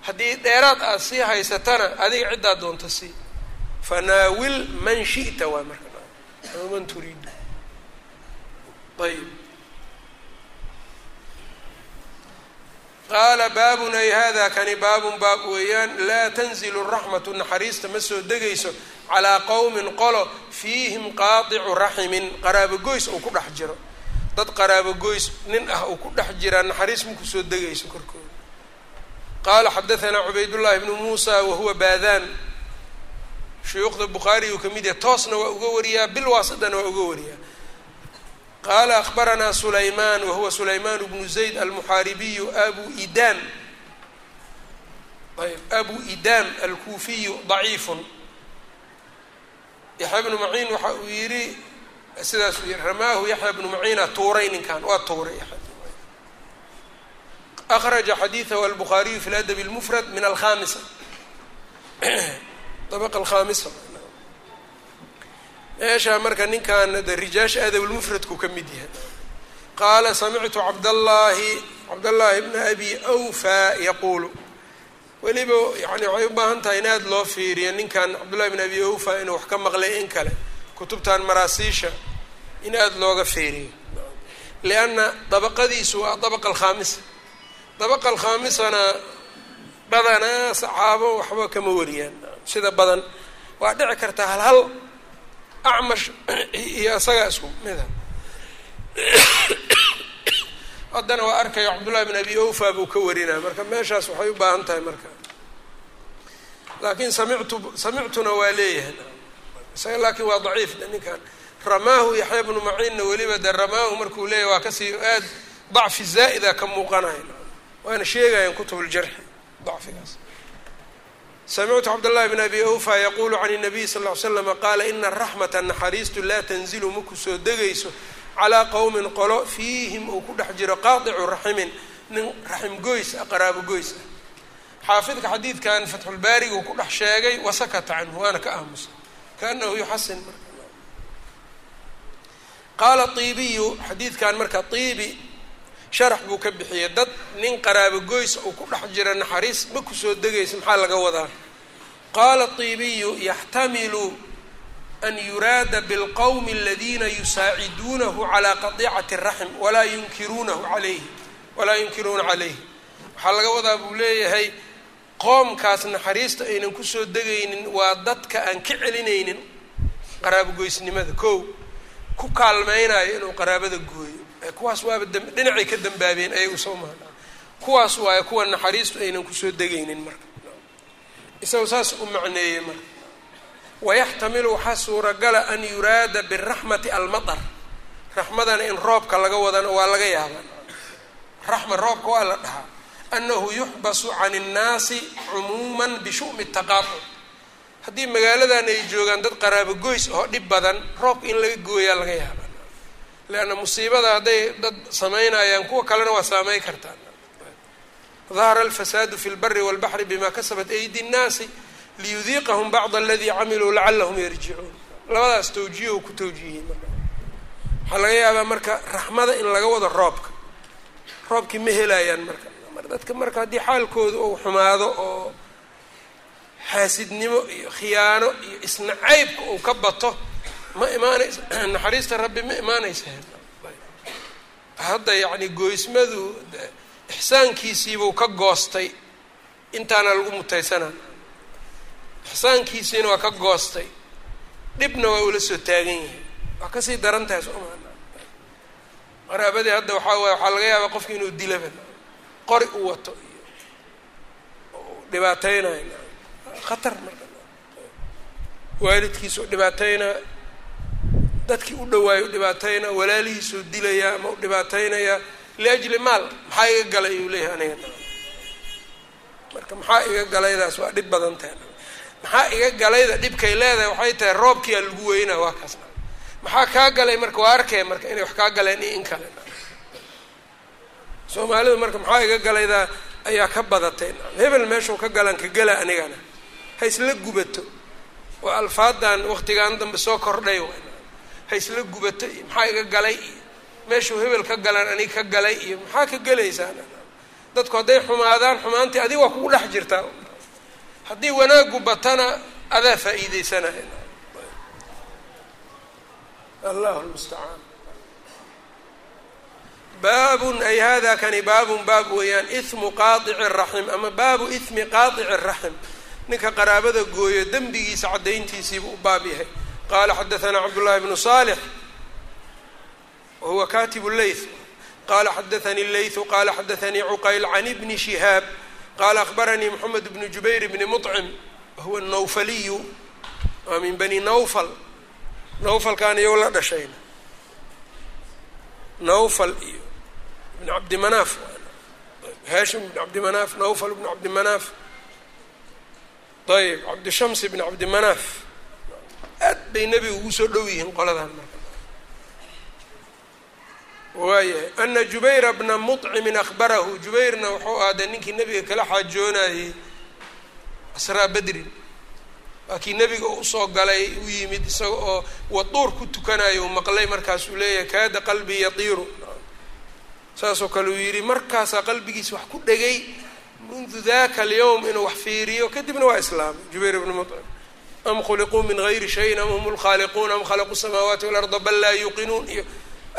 haddii dheeraad aad sii haysatana adiga ciddaad doonta sii. Fanaawil man shi'ta waa marka. Man turiidu. Ayb qaala baabun ay hada kani baabun baab weeyaan laa tanzilu raxmatu naxariista ma soo degayso calaa qowmin qolo fiihim qaadicu raximin qaraabogoys uu ku dhex jiro dad qaraabogoys nin ah uu ku dhex jiraa naxariis maku soo degayso korkooda qaala xadaanaa cubaydullahi bnu muusa wahuwa baadaan shuyuukhda bukhaari uu ka mid yahay toosna waa uga wariyaa bilwaasidana waa uga wariyaa qaala akhbaranaa sulaymaan wahuwa sulaymaan bnu zayd almuxaaribiyu abu idam ayb abu idam alkuufiyu daciifun yaxya bnu maciin waxa uu yidhi sidaasuu yihi ramaahu yaxya bnu maciina tuuray ninkan waa tuuray akhraja xadiidahu albukhaariyu fi ladabi اlmufrad min alkhamisa dabqa alkhamisa meeshaa marka ninkan de rijaasha adabulmufradku ka mid yahay. Qaala samictu cabdallaahi cabdallaahi bna abi awfa yaquulu. Weliba yani waxay u baahan tahay in aada loo fiiriyo ninkan cabdullahi bn abi awfa inuu wax ka maqlay in kale. Kutubtan maraasiisha in aada looga fiiriyo. Lianna dabaqadiisu waa dabaqa alkhaamisa dabaqa alkhaamisana badanaa saxaabo waxba kama wariyaan. Sida badan waa dhici kartaa hal hal acmash iyo isagaa isku mida haddana waa arkayo cabdullahi bn abi awfa buu ka warinaya marka meeshaas waxay u baahan tahay marka. Laakiin samictu samictuna waa leeyahay. Isaga laakiin waa daciif ninkan. Ramaahu yaxya bnu maciinna weliba de ramaahu markuu leeyahy waa ka sii aad dacfi zaa'ida ka muuqanayo waana sheegayaan kutub ljarxi dacfigaas samictu cabdاllahi bn abi awfa yaqulu can الnabiy sal ly slama qaala ina araxmata naxariistu laa tanzilu maku soo degayso calaa qowmin qolo fiihim uu ku dhex jiro qaadicu raximin nin raxim goys ah qaraabo goys ah xaafidka xadiidkan fatxulbaariga uu ku dhex sheegay wasakata canhu waana ka aamusa kaanahu yuxasin marka qaala iibiyu xadiidkan marka iibi sharax buu ka bixiyey. Dad nin qaraabo goys uu ku dhex jira naxariis ma ku soo degaysa maxaa laga wadaa? Qaala iibiyu yaxtamilu an yuraada bilqowmi aladiina yusaaciduunahu calaa qadiicati raxm walaa yunkiruunahu calayhi walaa yunkiruuna calayhi. Waxaa laga wadaa buu leeyahay qoomkaas naxariista aynan ku soo degaynin waa dadka aan ka celinaynin qaraabogoysnimada kow ku kaalmeynayo inuu qaraabada gooyo kuwaas waaba dhinacay ka dambaabeen ayagu soo kuwaas waaye kuwa naxariistu aynan ku soo degaynin marka. Isaga saas u macneeyey marka. Wayaxtamilu waxaa suuragala an yuraada biraxmati almatar raxmadana in roobka laga wadana waa laga yaabaa. Raxma roobka waa la dhahaa. Annahu yuxbasu can innaasi cumuuman bishu'mi taqaafuc haddii magaaladan ay joogaan dad qaraabo goys oo dhib badan roobka in laga gooyaa laga yaabaa leanna musiibada hadday dad samaynayaan kuwa kalena waa saameyn kartaa dahara alfasaadu fi lbari walbaxri bima kasabat aydi nnaasi liyudiiqahum bacd aladii camiluu lacalahum yarjicuun labadaas tawjiiho ku tawjiihiyey marka waxaa laga yaabaa marka raxmada in laga wado roobka roobkii ma helayaan marka mar dadka marka haddii xaalkooda uu xumaado oo xaasidnimo iyo khiyaano iyo isna caybka uu ka bato ma imaanaysa naxariista rabbi ma imaanaysa. Hadda yacni goysmadu ixsaankiisiibuu ka goostay. Intaana lagu mutaysanaa ixsaankiisiina waa ka goostay. Dhibna waa ula soo taagan yahay. Waa ka sii daran tahay soo maa qaraabadii hadda waxaa waay waxaa laga yaabaa qofki inuu dilaba qori u wato iyo dhibaateynayo khatar marka. U dhibaateynaa dadkii u dhawaayo u dhibaateynaa walaalihiisuu dilayaa ama u dhibaateynayaa liajli maal maxaa iga galay ayuu leeyahay aniga marka maxaa iga galaydaas? Waa dhib badan tahay. Maxaa iga galayda dhibkay leedahay? Waxay tahay roobkiyaa lagu weynaa waa kaas. Maxaa kaa galay? Marka waa arkaya marka inay wax kaa galeen iyo in kale. Soomaalidu marka maxaa iga galaydaa ayaa ka badatay. Hebel meeshuu ka galan ka gela anigana. Ha isla gubato. Waa alfaadan waktigan dambe soo kordhay ha isla gubato iyo maxaa iga galay? Iyo meeshuu hebel ka galan anig ka galay iyo maxaa ka gelaysaa dadku hadday xumaadaan xumaantii adiga waa kugu dhex jirtaa haddii wanaagu batana adaa faa-iideysanaya allahu lmustacaan baabun ay hada kani baabun baab weeyaan ihmu qaadici raxim ama baabu ihmi qaadici raxim. Ninka qaraabada gooyo dembigiisa caddayntiisiibuu u baab yahay qaala xadaثana cabdullahi bnu salix wahuwa katibu leyth qala xadaثani leythu qala xadaثanii cuqayl can ibni shihaab qala akhbaranii moxamed bnu jubayr bni muطcim wahuwa nawfaliyu waa min bani nawfal nawfalkaan iyow la dhashayna nawfal iyo ibn cabdimanaaf hashim ibn cabdimanaaf nawfal ibn cabdimanaaf ayb cabdishams ibn cabdimanaaf aad bay nebiga ugu soo dhow yihiin qoladan marka. Waayahay ana jubayra bna muطcimin akhbarahu jubayrna wuxuu ahaaday ninkii nebiga kala xaajoonayey asraa bedrin waa kii nebiga u soo galay u yimid isaga oo waduur ku tukanayo u maqlay markaasuu leeyahay kaada qalbii yatiiru. Saasoo kale uu yidhi markaasaa qalbigiisa wax ku dhegay mundu daka alyowm inuu wax fiiriyo. Kadibna waa islaamay jubayr bni muطcim am khuliquu min gayri shayin am hum lkhaaliquun am khalaquu samaawaati walarda bal laa yuuqinuun iyo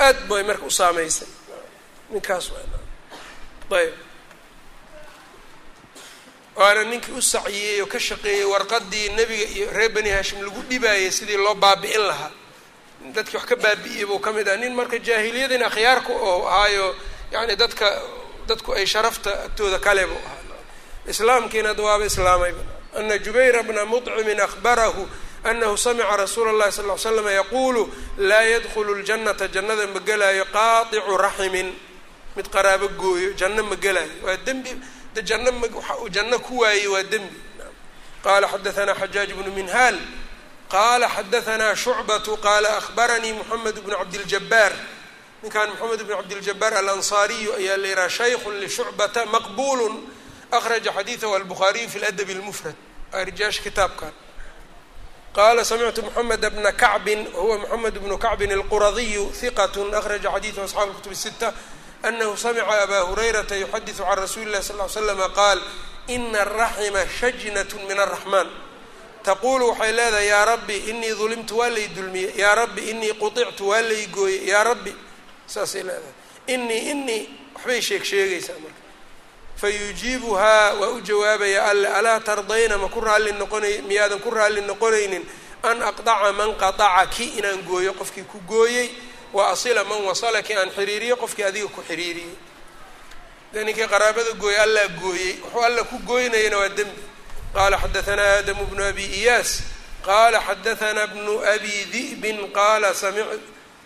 aad bay marka u saameysay ninkaas ayb waana ninkii u saciyey oo ka shaqeeyey warqadii nebiga iyo reer bani hashim lagu dhibaayay sidii loo baabi'in lahaa dadkii wax ka baabi'iyey buu ka mid ah nin marka jaahiliyadin akhyaarku oo ahaayo yani dadka dadku ay sharafta agtooda kale buu ahaa islaamkiina ad waaba islaamayba ana jubayra bna muطcimin akhbarahu anahu samica rasuula اllahi sal ly slama yaquulu laa yadkhulu ljanata jannada ma gelaayo qaaicu raximin mid qaraabo gooyo janno ma gelaayo waa dembi de janno ma waxa uu janno ku waayey waa dembi qala xadaثna xajaaj bnu minhaal qala xadaثna shucbatu qala ahbaranii moxamed bnu cabdiljabaar ninkan moxamed bnu cabdiljabaar alanصaariyu ayaa la yihaha shaykhu lishucbata maqbulu akhraja xadiiثahu albukhaariyu fi ladab اlmufrad arijaasha kitaabkan qaala samictu moxamed bna kacbin wahuwa moxamed bnu kacbin alquradiyu hiqat akhraja xadiidu asxaabu kutub sita anahu samica abaa hurayrata yuxadisu can rasuuli illahi sal l slama qaal ina araxima shajnat min araxmaan taquulu waxay leedahay yaa rabbi inii dulimtu waa lay dulmiyey yaa rabbi inii quictu waa lay gooyey yaa rabbi saasay leedahay inii inii waxbay sheeg sheegaysaa marka fayujiibuhaa waa u jawaabaya alle alaa tardayna ma ku raalli noqonay miyaadan ku raalli noqonaynin? An aqdaca man qaطacaki inaan gooyo qofkii ku gooyey wa asila man wasalaki aan xiriiriyo qofkii adiga ku xiriiriyey de ninkii qaraabada gooyey allaa gooyey. Wuxuu alla ku gooynayana waa dembi. Qala xadaanaa aadamu bnu abi iyaas. Qala xadaanaa bnu abi di'bin. Qala sami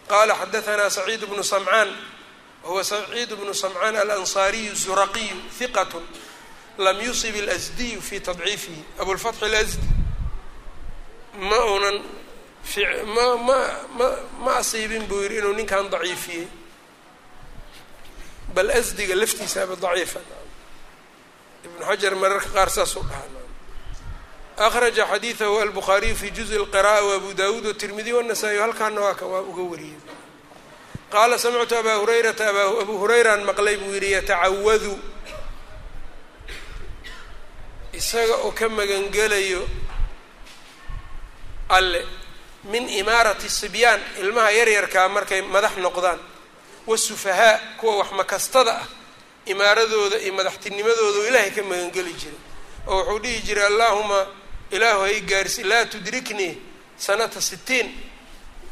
qala xadaanaa saciid bnu samcaan wahuwa saciid bnu samcaan alansaariyu zuraqiyu hiqat lam yusib اlasdiyu fi tadciifihi abulfatxi اlasdi ma unan ma ma ma ma asiibin buu yihi inuu ninkan daciifiyey bal asdiga laftiisaaba daciifa ibnu xajar mararka qaar saasuu dhahaa akhraja xadiidahu albukhaariyu fi juزءi اlqira'a wabu dawuud watirmidiy wالnasaa-iy halkaana waa ka waa uga wariyey qaala samictu abaa hurayrata abu hurayraan maqlay buu yihi yatacawadu isaga oo ka magangelayo alle min imaarati sibyaan ilmaha yaryarkaa markay madax noqdaan wasufahaa kuwa wax makastada ah imaaradooda iyo madaxtinimadooda ilaahay ka magangeli jiray oo wuxuu dhihi jiray allaahuma ilaahu hay gaarsi laa tudriknii sanata sitiin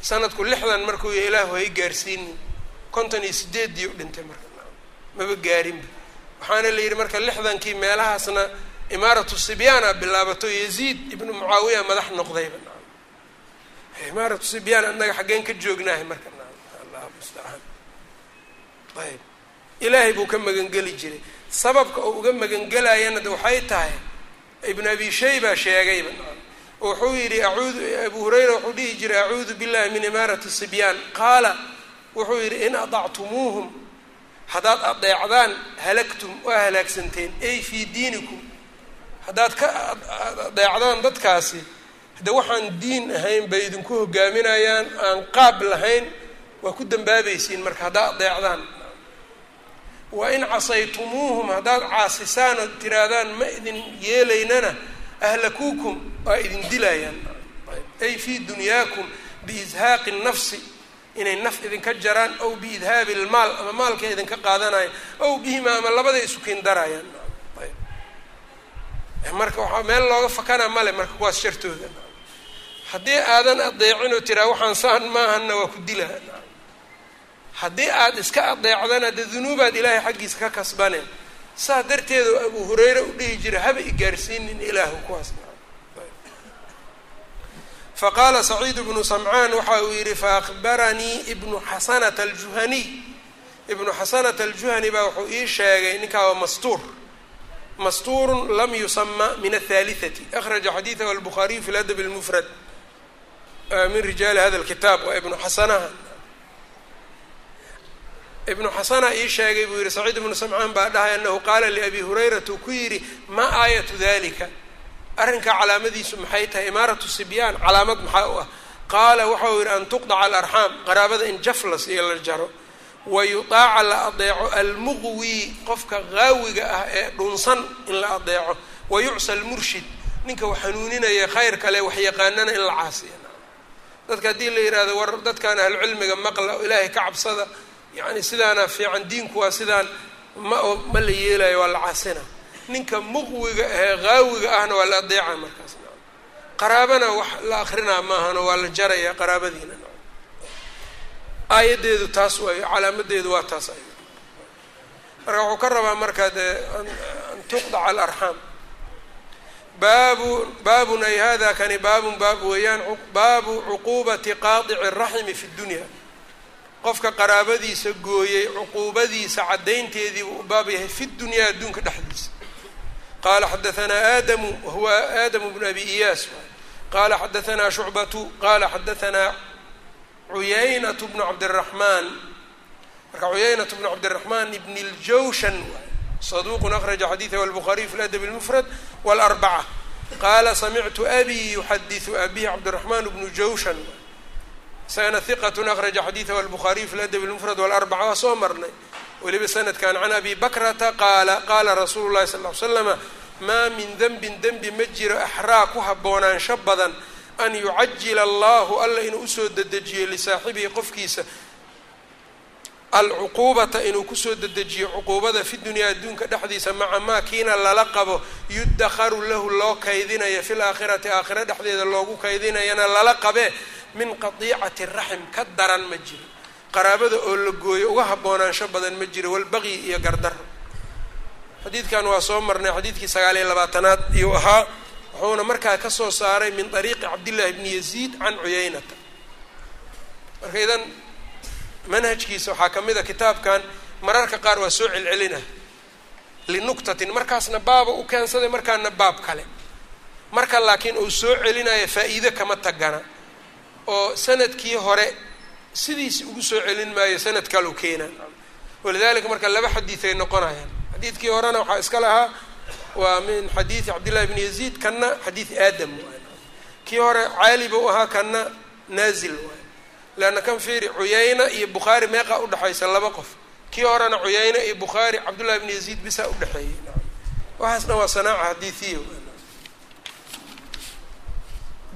sanadku lixdan markuu yahay ilaahu hay gaarsiinin konton iyo sideedii u dhintay marka. Maba gaarinba waxaana la yidhi marka lixdankii meelahaasna imaaratu sibyaana bilaabato yaziid ibnu mucaawiya madax noqdayba imaaratu sibyaan annaga xaggeen ka joognahay marka. Allahu mustacaan ayb ilaahay buu ka magangeli jiray. Sababka oo uga magangelayana de waxay tahay ibn abi shayba sheegayba wuxuu yidhi abu hurayra wuxuu dhihi jiray acuudu billahi min imaarati sibyaan. Qaala wuxuu yidhi in adactumuuhum haddaad adeecdaan halagtum waa halaagsanteen ay fii diinikum. Haddaad ka adeecdaan dadkaasi de waxaan diin ahayn bay idinku hogaaminayaan aan qaab lahayn waa ku dambaabaysiin marka haddaad adeecdaan. Wa in casaytumuuhum haddaad caasisaan oo tirahdaan ma idin yeelaynana ahlakuukum waa idin dilayaan ay fii dunyaakum biizhaaqi nafsi inay naf idinka jaraan ow biidhaabi lmaal ama maalka idinka qaadanayan ow bihima ama labada isukin darayaan marka waxaa meel looga fakana male marka kuwaas shartooda haddii aadan adeecin oo tiraa waxaan saan maahana waa ku dilaha haddii aada iska adeecdana dee dunuubaad ilaahay xaggiisa ka kasbaneen saas darteed oo abu hurayre u dhihi jira haba i gaarsiinin ilaahu kuwaas. Faqaala saciid bnu samcaan waxa uu yidhi faakbaranii ibnu xasanata aljuhaniy ibnu xasanata aljuhani baa wuxuu ii sheegay ninkaa waa mastuur. Mastuurun lam yusama min athaalithati. Akhraja xadiidahu albukhaariyu fi ladab lmufrad min rijaali hada lkitaab waa ibnu xasanaha ibnu xasana ii sheegay buu yihi saciid ibnu samcaan baa dhahay anahu qaala liabi hurayrata uu ku yidhi maa aayatu dalika arrinkaa calaamadiisu maxay tahay? Imaaratu sibyaan calaamad maxaa u ah? Qaala waxa uu yidhi an tuqdaca alarxaam qaraabada in jaflas iyo la jaro wa yutaaca la adeeco almuqwi qofka qaawiga ah ee dhunsan in la adeeco wa yucsa almurshid ninka wax hanuuninaya khayr kale wax yaqaanana in la caasiya dadka haddii la yidhahdo war dadkan ahlucilmiga maqla oo ilaahay ka cabsada yacni sidaana fiican diinku waa sidaan ma ma la yeelayo waa la caasina ninka muqwiga ahee qaawiga ahna waa la adeeca markaas. Qaraabana wax la akrinaa maahano waa la jaraya qaraabadiina. Aayaddeedu taas waayo calaamadeedu waa taas ay marka wuxuu ka rabaa markaa dee an tuqdaca alarxaam baabu baabun ay hada kani baabun baab weeyaan baabu cuquubati qaadici raximi fi dunya qofka qaraabadiisa gooyey cuquubadiisa caddaynteediibu u baab yahay fi dunyaa adduunka dhexdiisa. Qala xadaanaa aadamu wahuwa aadamu bnu abi iyaas. Qala xadaanaa shucbatu qala xadaanaa cuyaynatu bnu cabdiraxmaan marka cuyaynatu bnu cabdiraxmaan ibn ljawshan saduuqun akhraja xadiidahu albukhaariy fi ladab lmufrad wاlarbaca qaala samictu abi yuxadiثu abihi cabdiraxmaan bnu jawshan isagana hiqatun akhraja xadiidahu albukhaariy fi ladab lmufrad wاlarbaca waa soo marnay. Weliba sanadkan can abi bakrata qaala qaala rasuulu llahi sal l slama maa min denbin dembi ma jiro axraa ku haboonaansho badan an yucajila allahu alla inuu u soo dedejiyo lisaaxibihi qofkiisa. Alcuquubata inuu ku soo dedejiyo cuquubada fi dunyaa adduunka dhexdiisa maca maa kiina lala qabo yudakharu lahu loo kaydinayo fi laakhirati aakhira dhexdeeda loogu kaydinayana lala qabee min qadiicati raxim ka daran ma jiro qaraabada oo la gooyo uga haboonaansho badan ma jiro walbaqyi iyo gardaro xadiidkan waa soo marnay xadiidkii sagaal iyo labaatanaad iyuu ahaa wuxuuna markaa ka soo saaray min ariiqi cabdillahi bni yaziid can cuyaynata. Marka idan manhajkiisa waxaa ka mid a kitaabkan mararka qaar waa soo celcelina linuktatin markaasna baaba u keensaday markaana baab kale. Marka laakiin uu soo celinayo faa-iide kama tagana oo sannadkii hore sidiisi ugu soo celin maayo sanad kaleu keenaa walidalika marka laba xadiid ay noqonayaan. Xadiidkii horena waxaa iska lahaa waa min xadiidi cabdillahi bni yaziid kanna xadiid aadam waay. Kii hore caali buu ahaa kanna naazil waay. Leanna kan fiiri cuyayna iyo bukhaari meeqaa udhexaysa laba qof. Kii horena cuyayne iyo bukhaari cabdullahi bni yaziid bisaa udhexeeyey waxaasna waa sanaaca xadiiiya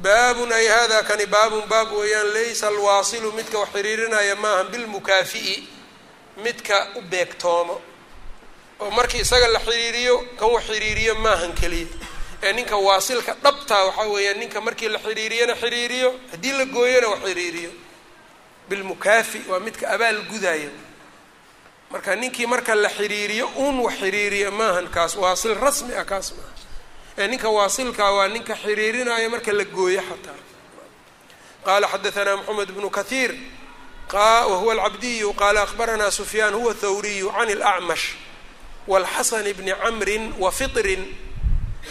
baabun ay hada kani baabun baab weeyaan laysa alwaasilu midka wax xiriirinaya maaha bilmukaafi'i midka u beegtoomo. oo markii isaga la xiriiriyo kan wax xiriiriyo maahan keliya. Ee ninka waasilka dhabtaa waxaa weeyaan ninka markii la xiriiriyana xiriiriyo haddii la gooyona wax xiriiriyo. Bilmukaafi waa midka abaal gudaya marka ninkii marka la xiriiriyo uun wax xiriiriya maahan kaas waasil rasmi ah kaas maaha ninka waasilkaa waa ninka xiriirinayo marka la gooyo xataa qaala xadaanaa moxamed bnu kathiir wahuwa alcabdiyu qaala akbaranaa sufyaan huwa thawriyu can اlacmash wاlxasan bni camrin wa fiطrin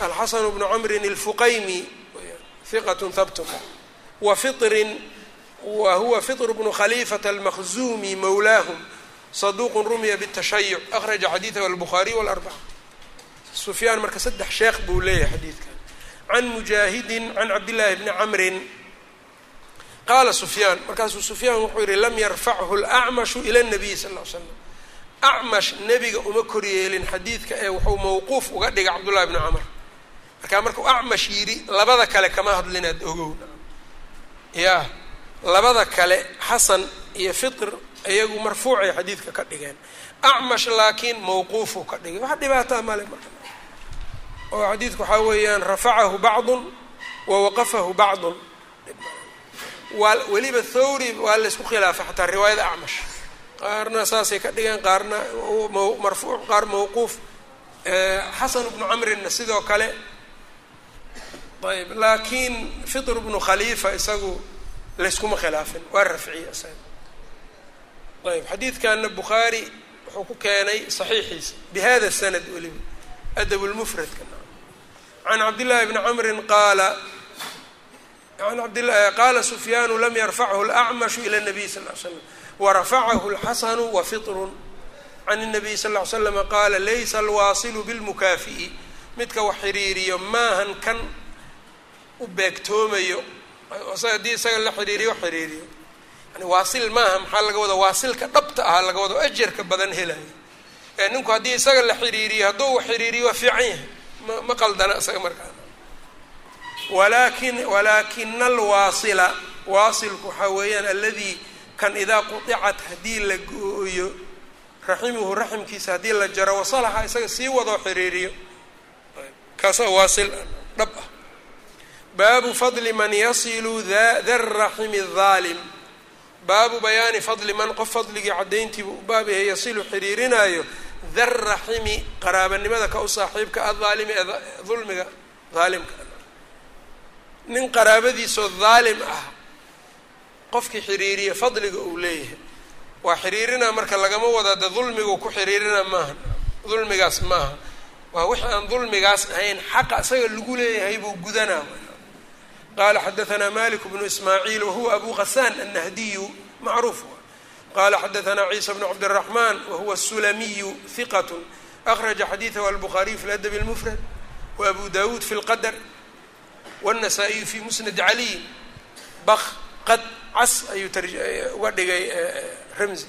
alxasan bnu camrin اlfuqaymi hiqat habtun wa fiطrin wa huwa fiطr bnu khaliifata almakhzumi mawlaahum saduq rumiya bالtashayuc akhraja xadiidahu albukhaariy wاlarbaca sufyaan marka saddex sheekh buu leeyahay xadiidkan. Can mujaahidin can cabdillaahi bni camrin. Qaala sufyaan markaasuu sufyaan wuxuu yihi lam yarfachu lacmashu ila nabiy sal l slam acmash nebiga uma koryeelin xadiidka ee wuxuu mawquuf uga dhigay cabdullahi bni camar markaa markuu acmash yidhi labada kale kama hadlinaad ogow. Ya labada kale xasan iyo fitr iyagu marfuucay xadiidka ka dhigeen. Acmash laakiin mawquufuu ka dhigay. Wax dhibaataa male marka oo xadiidku waxaa weeyaan rafacahu bacdun wa waqafahu bacdun. Waa weliba thawri waa laysku khilaafay xataa riwaayada acmash. Qaarna saasay ka dhigeen qaarna marfuuc qaar mawquuf. Xasan bnu camrinna sidoo kale. Ayb laakiin fitr bnu khaliifa isagu layskuma khilaafin waa rafciye ayb xadiidkanna bukhaari wuxuu ku keenay saxiixiisa bihada sanad weliba adab can cabdillahi bni camrin qaala qaala sufyaanu lam yarfachu lacmashu ila nabiy sal l slam warafacahu lxasanu wa fitrun can الnabiy sal ly slama qaala laysa alwaasilu bilmukaafi'i midka wax xiriiriyo maahan kan u beegtoomayo haddii isaga la xiriiriyo xiriiriyo yani waasil maaha maxaa laga wada waasilka dhabta ahaa laga wado ajarka badan helayo ninku haddii isaga la xiriiriyo hadduu wax xiriiriyo waa fiican yahay ma qaldana isaga markaa walaakin walaakina alwaasila waasilku waxaa weeyaan alladii kan idaa qudicat haddii la go-oyo raximuhu raximkiisa haddii la jaro wasalaha isaga sii wadoo xiriiriyo. Kaasaa waasil dhab ah. Baabu fadli man yasilu daraximi haalim baabu bayaani fadli man qof fadligii caddayntiiba u yasilu xiriirinaayo daraximi qaraabanimada ka u saaxiibka adaalimi ee dulmiga daalimka nin qaraabadiisoo daalim ah qofkii xiriiriya fadliga uu leeyahay. Waa xiriirina marka lagama wada de dulmigu ku xiriirina maaha dulmigaas maaha waa wixi aan dulmigaas ahayn xaqa isaga lagu leeyahay buu gudanaa. Qala xadaثna malik bnu ismaaciil wahuwa abu qasaan annahdiyu macruuf qala xadaثna ciisa bn cabdالرaحman wahuwa الsulamiyu hiqat akraja xadiiثahu albukhaariyu fi ladb اlmfrad wabu dawuud fi اlqadr wالnasaa-iyu fi musnad caliy bak qad cas ayuu uga dhigay ramzi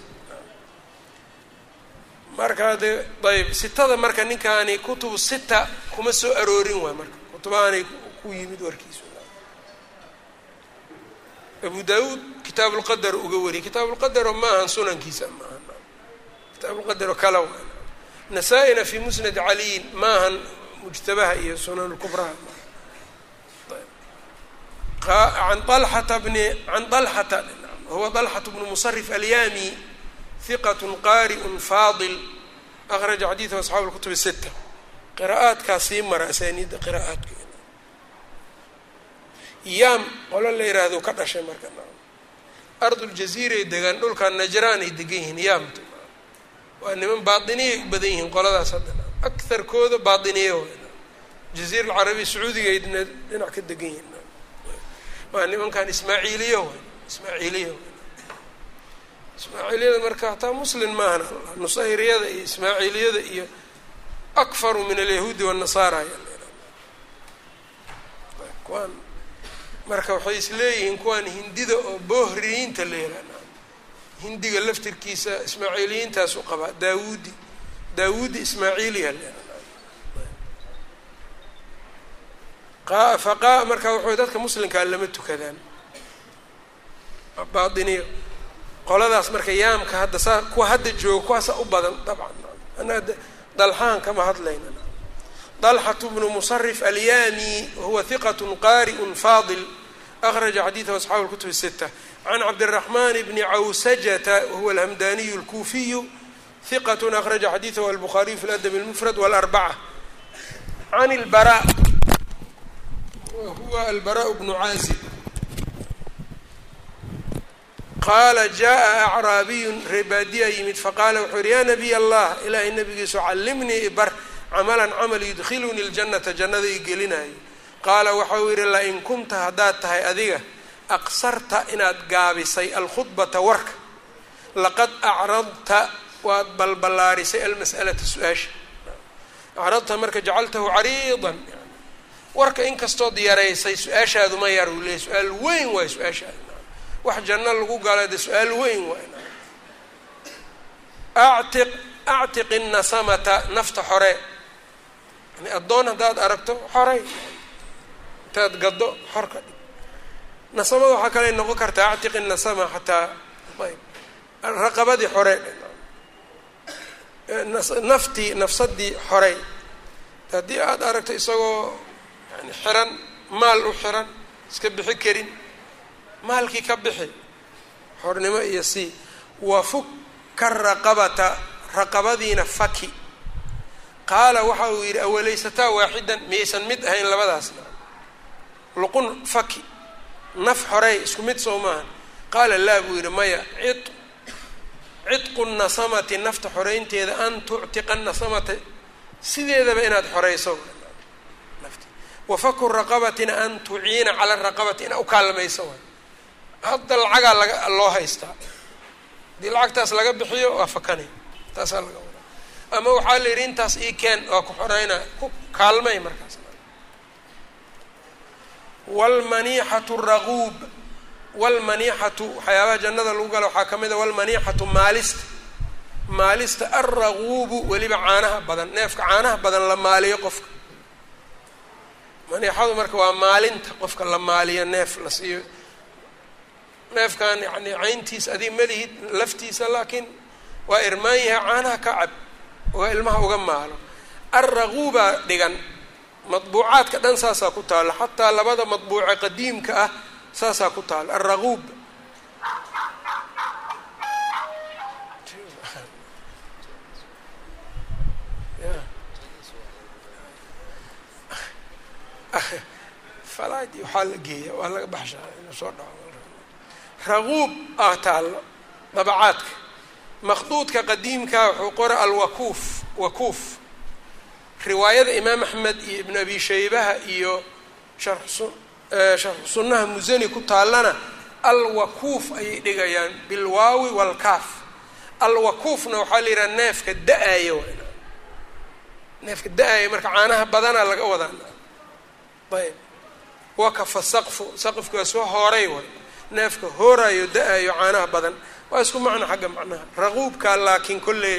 marka de ayb sitada marka ninkaani kutubu sita kuma soo aroorin waay marka kutubahaanay ku yimid warkiisu abu daauud kitaab lqadar uga wariyay kitaabuqadaro maahan sunankiisa maaha kitaabuqadaro kala waa nasaa-ina fi musnad caliyin maahan mujtabaha iyo sunan kubraha an alata bni an alata huwa alxat bnu musarif alyami hiqat qaari'un faadil akraja xadiidahu asxaabu lkutub sita qiraa'aadkaa sii mara asaaniidda qiraa'aadka yaam qolo la yiraahdo ka dhashay marka arduljaziiray degaan dhulkan najraan ay degan yihiin yaamta waa niman baainiyay u badan yihiin qoladaas hadda akarkooda baainiye jaziira alcarabiya sacuudigaydna dhinac ka degan yihiin waa nimankan ismaaciiliya ismaaciiliya ismaaciiliyada marka hataa muslin maahan nusayriyada iyo ismaaciiliyada iyo akfaru min alyahuudi wاnnasaara kuwaan marka waxay isleeyihiin kuwaan hindida oo boohriyiinta la yihahda hindiga laftirkiisa ismaaciiliyiintaas u qabaa daawudi. Daawudi ismaaciiliya faqa marka wuxuu dadka muslimkaa lama tukadaan. Bainiyo qoladaas marka yaamka hadda saa kuwa hadda jooga kuwaasa u badan dabcan. Ana dalxaan kama hadlayna dalxatu bnu musarif alyami wahuwa hiqat qaariء faadil akraja xadiiثhu asxaabu اlkutub الsita can cabdالرaحman bni cawsajata wahuwa alhamdaniyu اlkuufiyu hiqat akraja xadiiثhu albukhaariyu fi ladab اlmufrad wاlarbacة can اlbara wahuwa albaraء bnu caazib qaala jaءa acraabiyu reebaadiya yimid faqaala wuxuu yihi ya nabiy allah ilaahay nabigiisu callimnii ibar camalan camal yudkhilunii اljannata jannada i gelinayo. Qaala waxau yidhi lain kunta haddaad tahay adiga aqsarta inaad gaabisay alkhudbata warka. Laqad acradta waad balballaarisay almas'alata su'aasha. Acradta marka jacaltahu cariidan. Warka inkastood yaraysay su'aashaadu ma yar uu leeyay su'aal weyn waay su'aashaadu. Wax janno lagu gala de su'aal weyn waay. Actiq actiqi nasamata nafta xore addoon haddaad aragto xorey intaad gaddo xor ka dhig nasamada waxaa kale noqon kartaa actiqi nasama xataa ayb. Raqabadii xore naftii nafsadii xorey haddii aada aragto isagoo yani xiran maal u xiran iska bixi karin maalkii ka bixi xornimo iyo sii wafukka raqabata raqabadiina faki qaala waxa uu yidhi awalaysataa waaxidan miyaysan mid ahayn labadaasna luqun faki naf xorey isku mid soo maaha qaala laa buu yidhi maya cid cidqu nasamati nafta xoreynteeda an tuctiqa nasamata sideedaba inaad xoreyso nafti. Wafaku raqabatina an tuciina cala raqabati inaad ukaalmayso way hadda lacagaa laga loo haystaa. Haddii lacagtaas laga bixiyo waa fakanay taasaa laga ama waxaa la yidhi intaas ii keen waa ku xoreyna ku kaalmay markaas. Wlmaniixatu raquub wlmaniixatu waxyaabaha jannada lagu gala waxaa ka mid a wlmaniixatu maalista maalista alraquubu weliba caanaha badan neefka caanaha badan la maaliyo qofka. Maniixadu marka waa maalinta qofka la maaliyo neef la siiyo. Neefkan yani cayntiisa adig malihid laftiisa laakiin waa irmaan yahay caanaha ka cab oo ilmaha uga maalo. Alraquubaa dhigan madbuucaadka dhan saasaa ku taalla xataa labada madbuuce qadiimka ah saasaa ku taalla alraquub falaadi waxaa la geeya waa laga baxshaa inuu soo dhaco. Raquub ah taallo dabacaadka maqduudka qadiimkaa wuxuu qora alwakuuf wakuuf. Riwaayada imaam axmed iyo ibn abi shaybaha iyo sharxu sunnaha musani ku taallana alwakuuf ayay dhigayaan bilwaawi walkaaf. Alwakuufna waxaa la yidhaha neefka da'aya waana neefka da'aya marka caanaha badanaa laga wadaa. Ayb. Wakafa saqfu saqifku waa soo hooray way neefka hoorayo da'ayo caanaha badan waa isku macno xagga macnaha. Raquubka laakiin kolley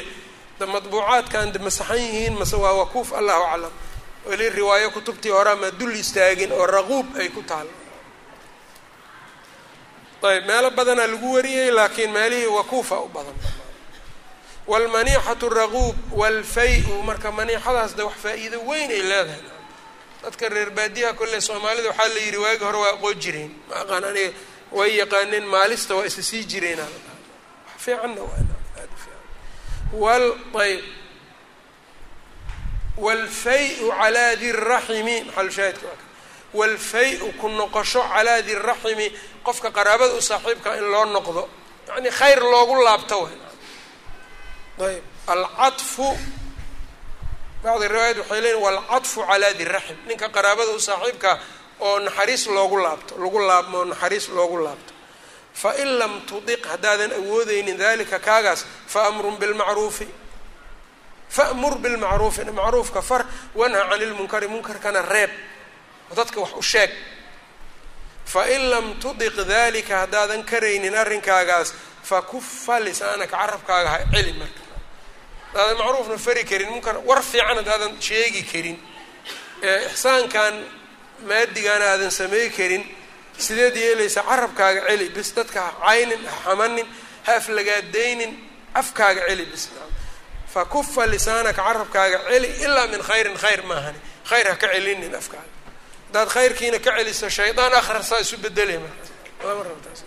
madbuucaadkan de masaxan yihiin mase waa wakuuf allahu aclam. Weli riwaayo kutubtii horaa ma dul istaagin oo raquub ay ku taal. Ayb meelo badanaa lagu wariyey laakiin meelihii wakuufa u badan. Waalmaniixatu raquub waalfay-u marka maniixadaas de wax faa-iido weyn ay leedahay. Dadka reer baadiyaha kolle soomaalida waxaa la yidhi waagi hore waa aqoon jireen. Ma aqaan aniga way yaqaaneen maalista waa isa sii wax fiicanna ayb waalfay-u calaa di raximi maxalushaahidka waa waalfay-u ku noqosho calaa di raximi qofka qaraabada u saaxiibka in loo noqdo yacni khayr loogu laabto w ayb alcaطfu bacdi riwaayat waxay leeyiin walcadfu calaa di raxim ninka qaraabada u saaxiibka oo naxariis loogu laabto lagu laabmo naxariis loogu laabto fain lam tudiq haddaadan awoodeynin dalika kaagaas faamrun bilmacruufi famur bilmacruufi macruufka far wanha cani lmunkari munkarkana reeb. Oo dadka wax u sheeg. Fain lam tudiq dalika haddaadan karaynin arrinkaagaas fakufa lisaanaka carabkaaga ha celi marka. Haddaadan macruufna fari karin munkar war fiican haddaadan sheegi karin. Ixsaankan maadigaana aadan samey karin sideed yeelaysaa carabkaaga celi bis dadka ha caynin ha xamanin ha aflagaadaynin afkaaga celi bis. Fakufa lisaanaka carabkaaga celi ilaa min khayrin khayr maahani. Khayr ha ka celinin afkaaga. Haddaad khayrkiina ka celiso shaydaan akhrarsaa isu bedelay markaas lama rabtaas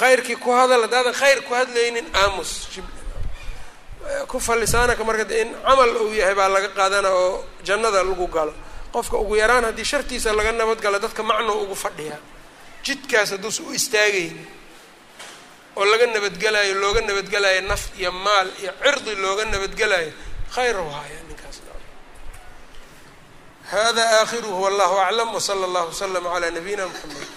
khayrkii ku hadal haddaadan khayr ku hadlaynin aamus. Kufa lisaanaka marka in camal uu yahay baa laga qaadana oo jannada lagu galo qofka ugu yaraan haddii shartiisa laga nabadgalo dadka macno ugu fadhiyaa jidkaas hadduusa u istaagayni oo laga nabadgelayo looga nabadgelayo naf iyo maal iyo cirdi looga nabadgelayo khayr u haya ninkaas. Hada aakhiruhu wallahu aclam wsala allahu waslama calaa nabiyina mxamed